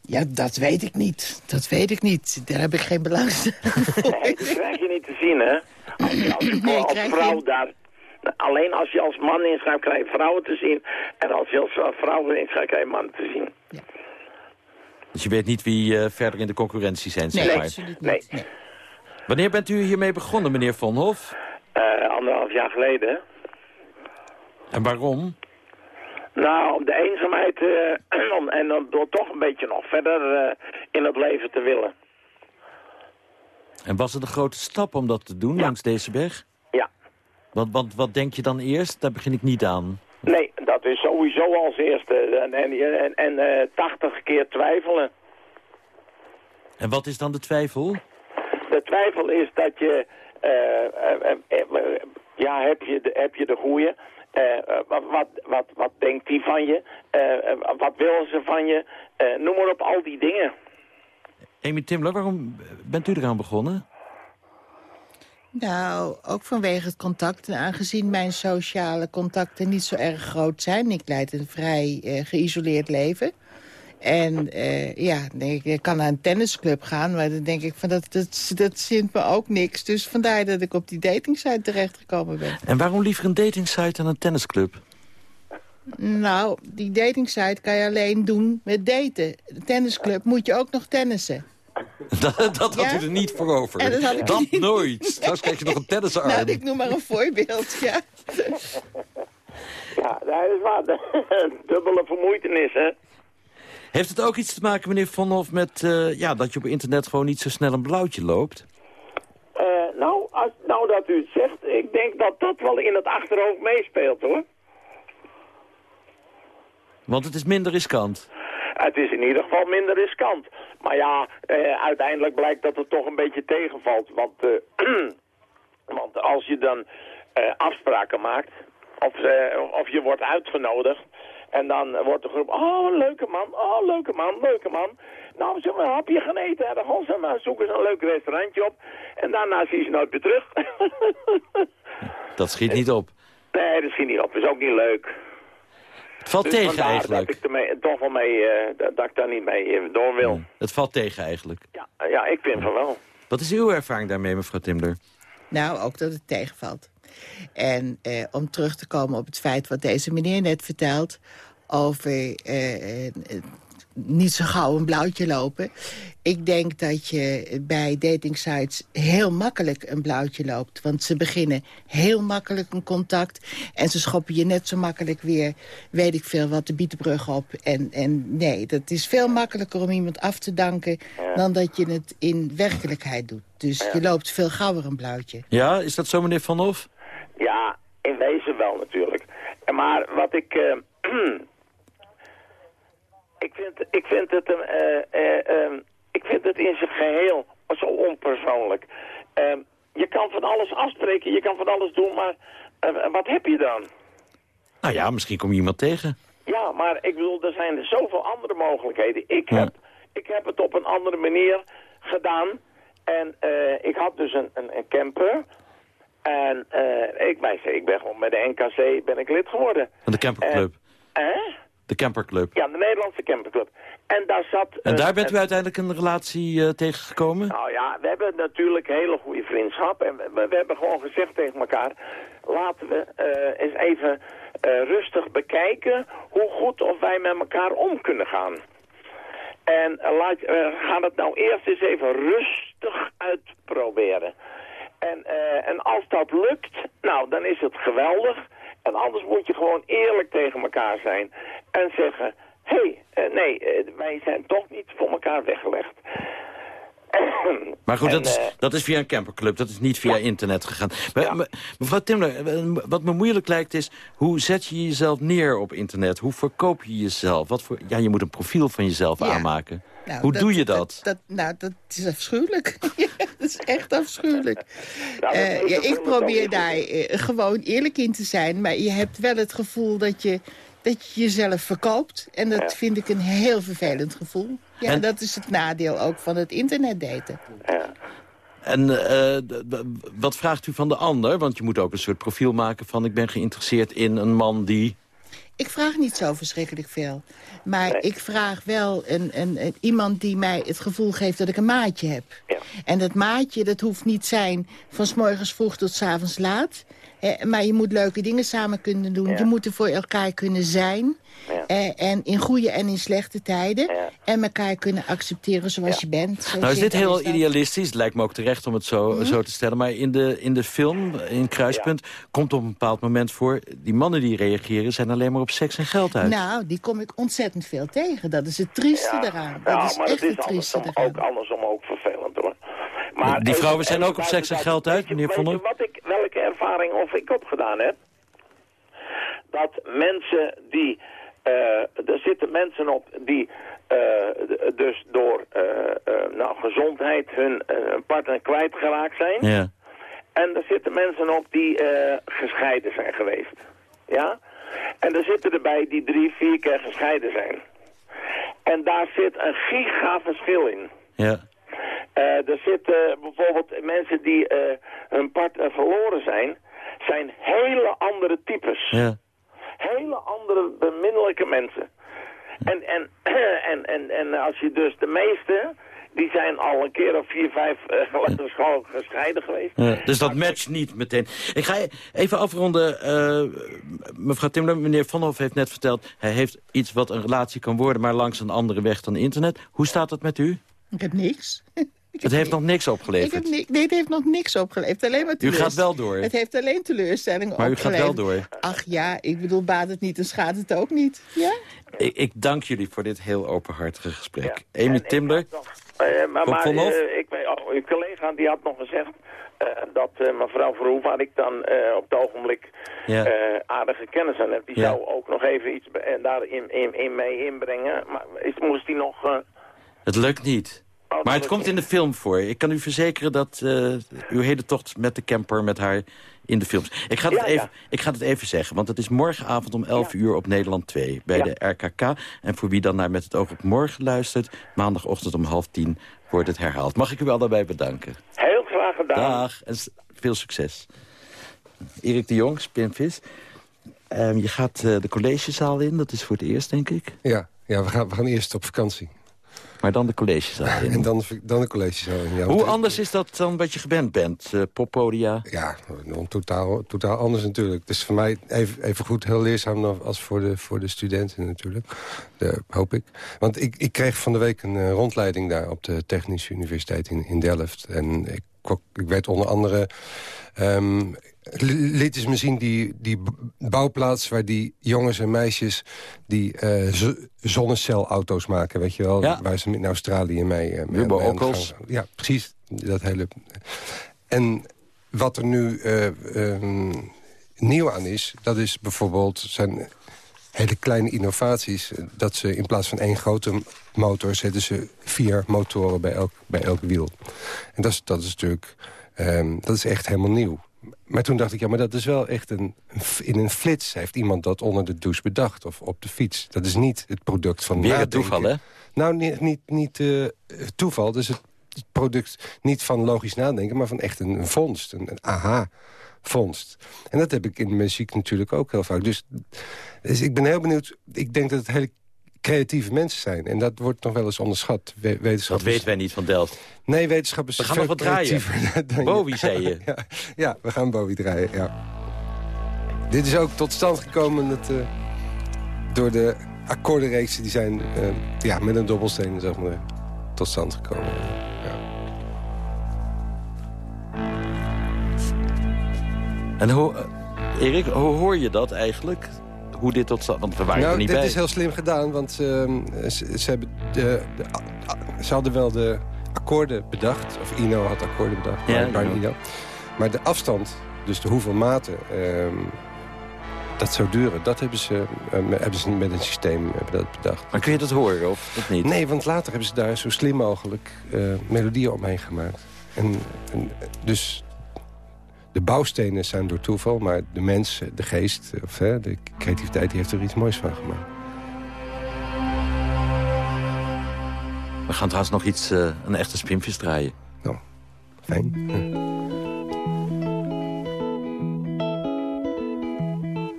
Ja, dat weet ik niet. Dat weet ik niet. Daar heb ik geen belangstelling voor. Nee, dat krijg je niet te zien, hè? Als je als, Nee, als krijg je vrouw daar... Alleen als je als man inschrijft, krijg je vrouwen te zien. En als je als vrouw inschrijft, krijg je mannen te zien. Dus je weet niet wie eh, verder in de concurrentie zijn, zeg Nee, maar. absoluut niet. Nee. Wanneer bent u hiermee begonnen, meneer Vonhof? Eh, anderhalf jaar geleden. En waarom? Nou, om de eenzaamheid eh, om, en dan door toch een beetje nog verder eh, in het leven te willen. En was het een grote stap om dat te doen langs deze weg? Ja. Want, want wat denk je dan eerst? Daar begin ik niet aan. Nee, dat is sowieso als eerste. En, en, en, en eh, 80 keer twijfelen. En wat is dan de twijfel? De twijfel is dat je, ja, heb je de, heb je de goeie? Eh, eh, wat, wat, wat, wat denkt die van je? Eh, eh, wat willen ze van je? Eh, noem maar op al die dingen. Amy Timler, waarom bent u eraan begonnen? Nou, ook vanwege het contact. En aangezien mijn sociale contacten niet zo erg groot zijn... ik leid een vrij eh, geïsoleerd leven... En eh, ja, nee, ik kan naar een tennisclub gaan, maar dan denk ik van dat, dat, dat zint me ook niks. Dus vandaar dat ik op die datingsite terechtgekomen ben. En waarom liever een datingsite dan een tennisclub? Nou, die datingsite kan je alleen doen met daten. De tennisclub moet je ook nog tennissen. dat dat had Ja? u er niet voor over. En dat had ik niet. nooit. Straks krijg je nog een tennisarm. Nou, ik noem maar een voorbeeld, ja. Ja, dat is waar. Dubbele vermoeitenis, hè? Heeft het ook iets te maken, meneer Von Hof, met eh, ja, dat je op internet gewoon niet zo snel een blauwtje loopt? Eh, nou, als, nou dat u het zegt, ik denk dat dat wel in het achterhoofd meespeelt, hoor. Want het is minder riskant. Het is in ieder geval minder riskant. Maar ja, eh, uiteindelijk blijkt dat het toch een beetje tegenvalt. Want, want als je dan afspraken maakt, of, of je wordt uitgenodigd... en dan wordt de groep, oh, leuke man, oh, leuke man, leuke man. Nou, zullen we een hapje gaan eten? En dan gaan ze maar zoeken ze een leuk restaurantje op. En daarna zie je ze nooit meer terug. Dat schiet niet op. nee, dat schiet niet op. is ook niet leuk. Het valt Dus tegen eigenlijk. Dat ik er mee- toch wel mee, eh, dat, dat ik daar niet mee eh, door wil. Het valt tegen eigenlijk. Ja, ja, ik vind van wel. Wat is uw ervaring daarmee, mevrouw Timler? Nou, ook dat het tegenvalt. En eh, om terug te komen op het feit wat deze meneer net vertelt... over eh, eh, niet zo gauw een blauwtje lopen. Ik denk dat je bij datingsites heel makkelijk een blauwtje loopt. Want ze beginnen heel makkelijk een contact. En ze schoppen je net zo makkelijk weer, weet ik veel, wat de bietenbrug op. En, en nee, dat is veel makkelijker om iemand af te danken... dan dat je het in werkelijkheid doet. Dus je loopt veel gauwer een blauwtje. Ja, is dat zo, meneer Van Hof? Ja, in wezen wel natuurlijk. Maar wat ik... eh, ik, vind, ik, vind het, eh, eh, ehm, ik vind het in zijn geheel zo onpersoonlijk. Ehm, je kan van alles afspreken, je kan van alles doen, maar wat heb je dan? Nou ja, misschien kom je iemand tegen. Ja, maar ik bedoel, er zijn zoveel andere mogelijkheden. Ik, heb, ik heb het op een andere manier gedaan. En ik had dus een, een, een camper. En eh, ik, wij, ik ben gewoon bij de NKC ben ik lid geworden. Van de camperclub. Hè? De camperclub. Ja, de Nederlandse camperclub. En daar zat... En daar bent u uiteindelijk een relatie eh, tegengekomen? Nou ja, we hebben natuurlijk hele goede vriendschap. En we, we hebben gewoon gezegd tegen elkaar... laten we eh, eens even eh, rustig bekijken... hoe goed of wij met elkaar om kunnen gaan. En eh, laat, eh, gaan het nou eerst eens even rustig uitproberen. En, eh, en als dat lukt, nou, dan is het geweldig. En anders moet je gewoon eerlijk tegen elkaar zijn. En zeggen, hé, hey, eh, nee, eh, wij zijn toch niet voor elkaar weggelegd. Maar goed, En, dat is, dat is via een camperclub. Dat is niet via internet gegaan. Maar, me- mevrouw Timler, eh, wat me moeilijk lijkt is... hoe zet je jezelf neer op internet? Hoe verkoop je jezelf? Wat voor, ja, je moet een profiel van jezelf Ja. aanmaken. Nou, hoe doe je dat? dat? Nou, dat is afschuwelijk. Ja, dat is echt afschuwelijk. dat Eh, ja, ik probeer daar eh, gewoon eerlijk in te zijn. Maar je hebt wel het gevoel dat je, dat je jezelf verkoopt. En dat vind ik een heel vervelend gevoel. Ja, En- dat is het nadeel ook van het internetdaten. En eh, wat vraagt u van de ander? Want je moet ook een soort profiel maken van... ik ben geïnteresseerd in een man die... Ik vraag niet zo verschrikkelijk veel. Maar ik vraag wel een, een, een- iemand die mij het gevoel geeft dat ik een maatje heb. En dat maatje, dat hoeft niet zijn van 's morgens vroeg tot 's avonds laat. Eh, maar je moet leuke dingen samen kunnen doen. Je moet er voor elkaar kunnen zijn. Eh, en in goede en in slechte tijden. En elkaar kunnen accepteren zoals je bent. Zo Nou is dit heel idealistisch. Het lijkt me ook terecht om het zo, Mhm. zo te stellen. Maar in de, in de film, in Kruispunt, komt op een bepaald moment voor... die mannen die reageren zijn alleen maar op seks en geld uit. Nou, die kom ik ontzettend veel tegen. Dat is het trieste eraan. Dat ja, is maar echt het is het trieste andersom ook, andersom ook vervelend hoor. Maar die even- vrouwen zijn even ook op seks en geld uit, meneer weet Von je Hoek? wat ik, ervaring of ik opgedaan heb? Dat mensen die... eh, er zitten mensen op die eh, dus door eh, nou, gezondheid hun partner kwijtgeraakt zijn. Ja. En er zitten mensen op die gescheiden zijn geweest. Ja? En er zitten erbij die drie, vier keer gescheiden zijn. En daar zit een giga verschil in. Ja. Eh, er zitten bijvoorbeeld mensen die eh, hun part verloren zijn, zijn hele andere types. Ja. Hele andere beminnelijke mensen. En, en, en, en, en als je dus de meeste, die zijn al een keer of vier, vijf uh, gewoon gescheiden geweest. Ja, dus dat matcht niet meteen. Ik ga even afronden. Mevrouw Timmer, meneer Vanhof heeft net verteld... hij heeft iets wat een relatie kan worden... maar langs een andere weg dan internet. Hoe staat dat met u? Ik heb niks. Het heeft nog niks opgeleverd? Ik heb ni nee, het heeft nog niks opgeleverd. Alleen maar u gaat wel door? Het heeft alleen teleurstellingen maar opgeleverd. Maar u gaat wel door? Ach ja, ik bedoel, baat het niet en schaadt het ook niet. Ja? Ik, ik dank jullie voor dit heel openhartige gesprek. Ja. Amy Timber. Uh, maar maar uh, ik, oh, uw collega die had nog gezegd uh, dat mevrouw Verhoef, waar ik dan op het ogenblik ja. aardige kennis aan heb, die ja. zou ook nog even iets daarin in, in mee inbrengen. Maar is, moest die nog... Het lukt niet. Maar het komt in de film voor. Ik kan u verzekeren dat uh, uw hele tocht met de camper met haar in de films... Ik ga, het ja, even, ja. ik ga het even zeggen, want het is morgenavond om 11 uur op Nederland 2... bij de RKK. En voor wie dan naar Met het oog op morgen luistert... maandagochtend om half tien wordt het herhaald. Mag ik u allebei bedanken? Heel graag gedaan. Dag en veel succes. Erik de Jong, Spinvis. Um, je gaat uh, de collegezaal in, dat is voor het eerst, denk ik. Ja, ja we, gaan, we gaan eerst op vakantie. Maar dan de collegezaal in. En dan, dan de collegezaal in, ja. Hoe anders is dat dan wat je gewend bent? Uh, poppodia? Ja, totaal, totaal anders natuurlijk. Het is voor mij even, even goed heel leerzaam als voor de, voor de studenten natuurlijk. De, hoop ik. Want ik, ik kreeg van de week een uh, rondleiding daar op de Technische Universiteit in, in Delft. En ik, ik werd onder andere... Um, liet me zien die, die bouwplaats waar die jongens en meisjes... die uh, zonnecelauto's maken, weet je wel? Ja. Waar ze in Australië mee... Uh, mee Okkels. Ja, precies. Dat hele... En wat er nu uh, um, nieuw aan is, dat is bijvoorbeeld... zijn hele kleine innovaties. Dat ze in plaats van één grote motor... zetten ze vier motoren bij elk, bij elk wiel. En dat is, dat is natuurlijk... Um, dat is echt helemaal nieuw. Maar toen dacht ik, ja, maar dat is wel echt een... In een flits heeft iemand dat onder de douche bedacht. Of op de fiets. Dat is niet het product van Weer het toeval, hè? Nou, niet, niet, niet uh, toeval. Dus het, het product niet van logisch nadenken... maar van echt een, een vondst. Een, een aha-vondst. En dat heb ik in de muziek natuurlijk ook heel vaak. Dus, dus ik ben heel benieuwd. Ik denk dat het hele creatieve mensen zijn. En dat wordt nog wel eens onderschat. We dat weten wij niet van Delft. Nee, wetenschappers We gaan nog wat draaien. Bowie, zei je. ja, ja, we gaan Bowie draaien, ja. Dit is ook tot stand gekomen dat, uh, door de akkoordenreeksen... die zijn uh, ja, met een dobbelsteen zeg maar, tot stand gekomen. Ja. En hoe, Erik, hoe hoor je dat eigenlijk? Hoe dit tot stand... Want we waren nou, er niet dit bij. is heel slim gedaan, want uh, ze, ze, hebben de, de, ze hadden wel de akkoorden bedacht. Of Ino had akkoorden bedacht, ja, maar, Ino. Ino. maar de afstand, dus de hoeveel maten uh, dat zou duren... dat hebben ze, uh, hebben ze met een systeem hebben dat bedacht. Maar kun je dat horen of dat niet? Nee, want later hebben ze daar zo slim mogelijk melodieën omheen gemaakt. En, en, dus de bouwstenen zijn door toeval, maar de mens, de geest, of, hè, de creativiteit, die heeft er iets moois van gemaakt. We gaan trouwens nog iets, uh, een echte spinvis draaien. Nou, fijn.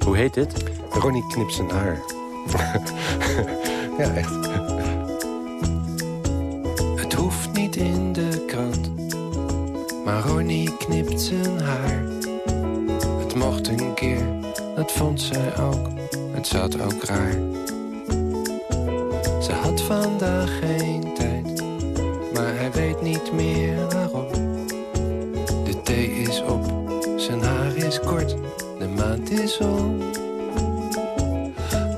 Hoe heet dit? Ronnie knipt zijn haar. ja, echt. Maar Ronnie knipt zijn haar. Het mocht een keer, dat vond zij ook. Het zat ook raar. Ze had vandaag geen tijd, maar hij weet niet meer waarom. De thee is op, zijn haar is kort, de maand is om.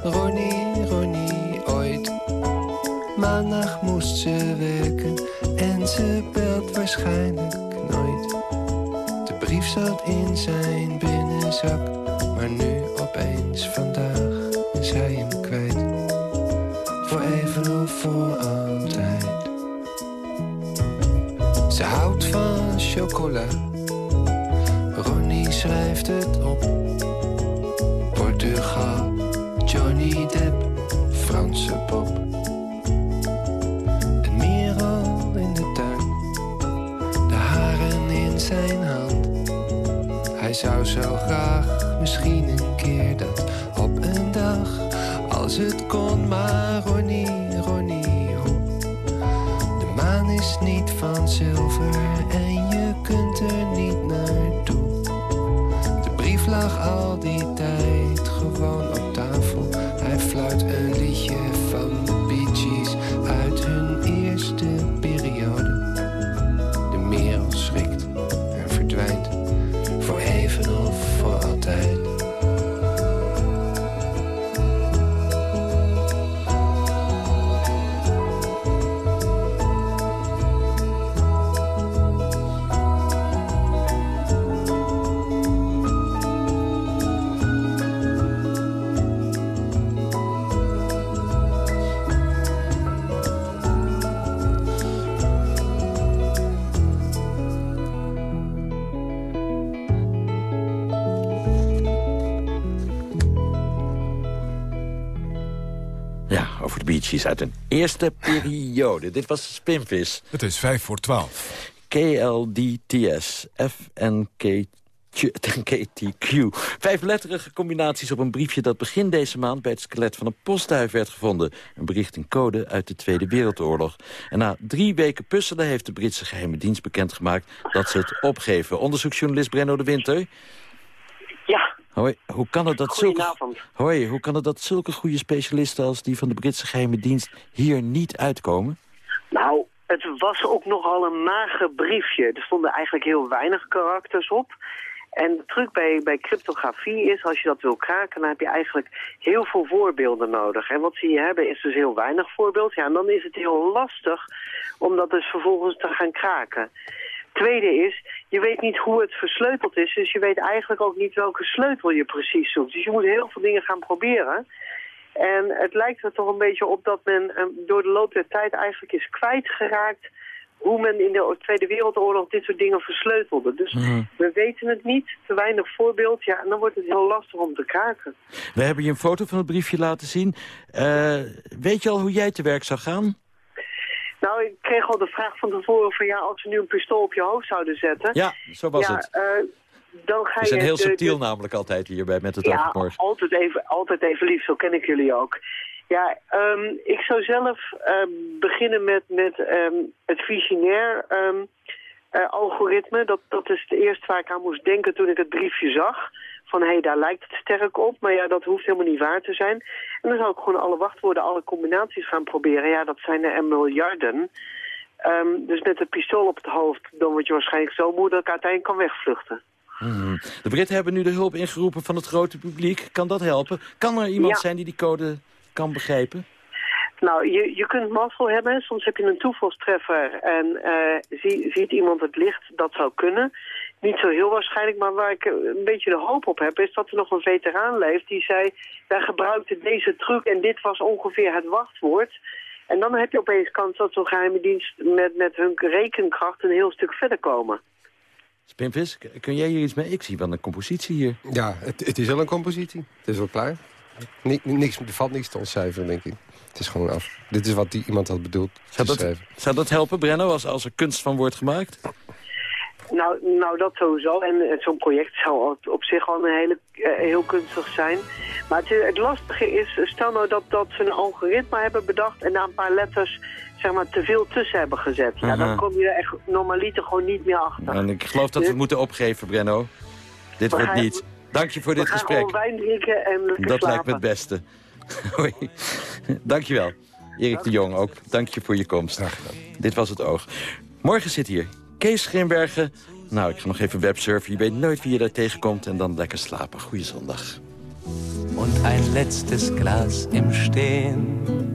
Ronnie, Ronnie, ooit. Maandag moest ze werken en ze belt waarschijnlijk zat in zijn binnenzak, maar nu opeens vandaag is hij hem kwijt. Voor even of voor altijd. Ze houdt van chocola. Ronnie schrijft het op. Portugal, Johnny Depp, Franse pop. Hij zou zo graag misschien een keer dat op een dag. Als het kon, maar Ronnie, Ronnie, hoe. De maan is niet van zilver en je kunt er niet naartoe. De brief lag al die tijd uit een eerste periode. Dit was Spinvis. Het is vijf voor twaalf. KLDTS, FNK KTQ. Vijfletterige combinaties op een briefje dat begin deze maand... bij het skelet van een postduif werd gevonden. Een bericht in code uit de Tweede Wereldoorlog. En na drie weken puzzelen heeft de Britse geheime dienst bekendgemaakt... dat ze het opgeven. Onderzoeksjournalist Brenno de Winter. Ja. Hoi, hoe kan het dat zulke, hoi, hoe kan het dat zulke goede specialisten als die van de Britse geheime dienst hier niet uitkomen? Nou, het was ook nogal een mager briefje. Er stonden eigenlijk heel weinig karakters op. En de truc bij, bij cryptografie is, als je dat wil kraken, dan heb je eigenlijk heel veel voorbeelden nodig. En wat ze hier hebben is dus heel weinig voorbeeld. Ja, en dan is het heel lastig om dat dus vervolgens te gaan kraken. Tweede is, je weet niet hoe het versleuteld is, dus je weet eigenlijk ook niet welke sleutel je precies zoekt. Dus je moet heel veel dingen gaan proberen. En het lijkt er toch een beetje op dat men eh, door de loop der tijd eigenlijk is kwijtgeraakt hoe men in de Tweede Wereldoorlog dit soort dingen versleutelde. Dus we weten het niet, te weinig voorbeeld, ja, en dan wordt het heel lastig om te kraken. We hebben je een foto van het briefje laten zien. Eh, weet je al hoe jij te werk zou gaan? Nou, ik kreeg al de vraag van tevoren van ja, als we nu een pistool op je hoofd zouden zetten. Ja, zo was ja, het. eh, dan ga We zijn je heel de- subtiel de- namelijk altijd hierbij met het ja, oogmorgen. altijd even, altijd even lief, zo ken ik jullie ook. Ja, ehm, ik zou zelf ehm, beginnen met, met ehm, het visionair eh, algoritme. Dat, dat is het eerste waar ik aan moest denken toen ik het briefje zag. Van hé, hey, daar lijkt het sterk op, maar ja, dat hoeft helemaal niet waar te zijn. En dan zou ik gewoon alle wachtwoorden, alle combinaties gaan proberen. Ja, dat zijn er miljarden. Ehm, dus met een pistool op het hoofd, dan word je waarschijnlijk zo moe dat ik uiteindelijk kan wegvluchten. Mhm. De Britten hebben nu de hulp ingeroepen van het grote publiek. Kan dat helpen? Kan er iemand Ja. zijn die die code kan begrijpen? Nou, je, je kunt mazzel hebben. Soms heb je een toevalstreffer en eh, zie, ziet iemand het licht. Dat zou kunnen. Niet zo heel waarschijnlijk, maar waar ik eh, een beetje de hoop op heb... is dat er nog een veteraan leeft die zei... wij gebruikten deze truc en dit was ongeveer het wachtwoord. En dan heb je opeens kans dat zo'n geheime dienst met, met hun rekenkracht... een heel stuk verder komen. Spinvis, kun jij hier iets mee? Ik zie wel een compositie hier. Ja, het, het is wel een compositie. Het is wel klaar. Ni- niks, er valt niks te ontcijferen, denk ik. Het is gewoon af. Dit is wat die, iemand had bedoeld Zou te dat, schrijven. zou dat helpen, Brenno, als, als er kunst van wordt gemaakt? Nou, nou dat sowieso. En eh, zo'n project zou op, op zich al een hele, eh, heel kunstig zijn. Maar het, het lastige is, stel nou dat, dat ze een algoritme hebben bedacht... en daar een paar letters zeg maar, te veel tussen hebben gezet. Ja, dan kom je er echt normaliter gewoon niet meer achter. En ik geloof dat we Dus- moeten opgeven, Brenno. Dit We wordt gaan- niet. Dank je voor We dit gaan gesprek. gewoon wijn drinken en lekker Dat slapen. lijkt me het beste. Hoi. Dankjewel. Erik de Jong ook. Dank je voor je komst. Dit was het oog. Morgen zit hier Kees Schrimbergen. Nou, ik ga nog even websurfen. Je weet nooit wie je daar tegenkomt. En dan lekker slapen. Goeie zondag. und ein letztes Glas im Stehen.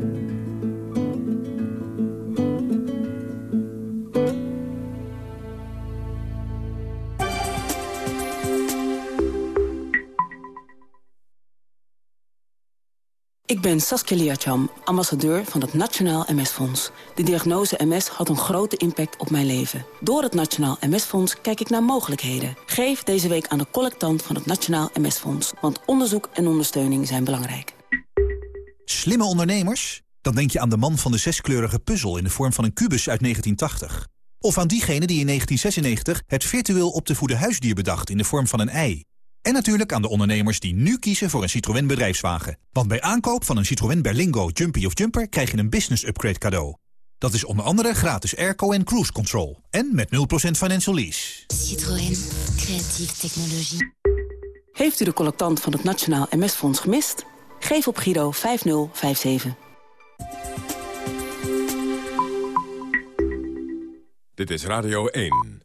Ik ben Saskia Liacham, ambassadeur van het Nationaal MS-fonds. De diagnose MS had een grote impact op mijn leven. Door het Nationaal MS-fonds kijk ik naar mogelijkheden. Geef deze week aan de collectant van het Nationaal MS-fonds. Want onderzoek en ondersteuning zijn belangrijk. Slimme ondernemers? Dan denk je aan de man van de zeskleurige puzzel in de vorm van een kubus uit 1980. Of aan diegene die in 1996 het virtueel op te voeden huisdier bedacht in de vorm van een ei. En natuurlijk aan de ondernemers die nu kiezen voor een Citroën bedrijfswagen. Want bij aankoop van een Citroën Berlingo, Jumpy of Jumper krijg je een business upgrade cadeau. Dat is onder andere gratis airco en cruise control. En met 0% financial lease. Citroën. Creatieve technologie. Heeft u de collectant van het Nationaal MS-fonds gemist? Geef op Giro 5057. Dit is Radio 1.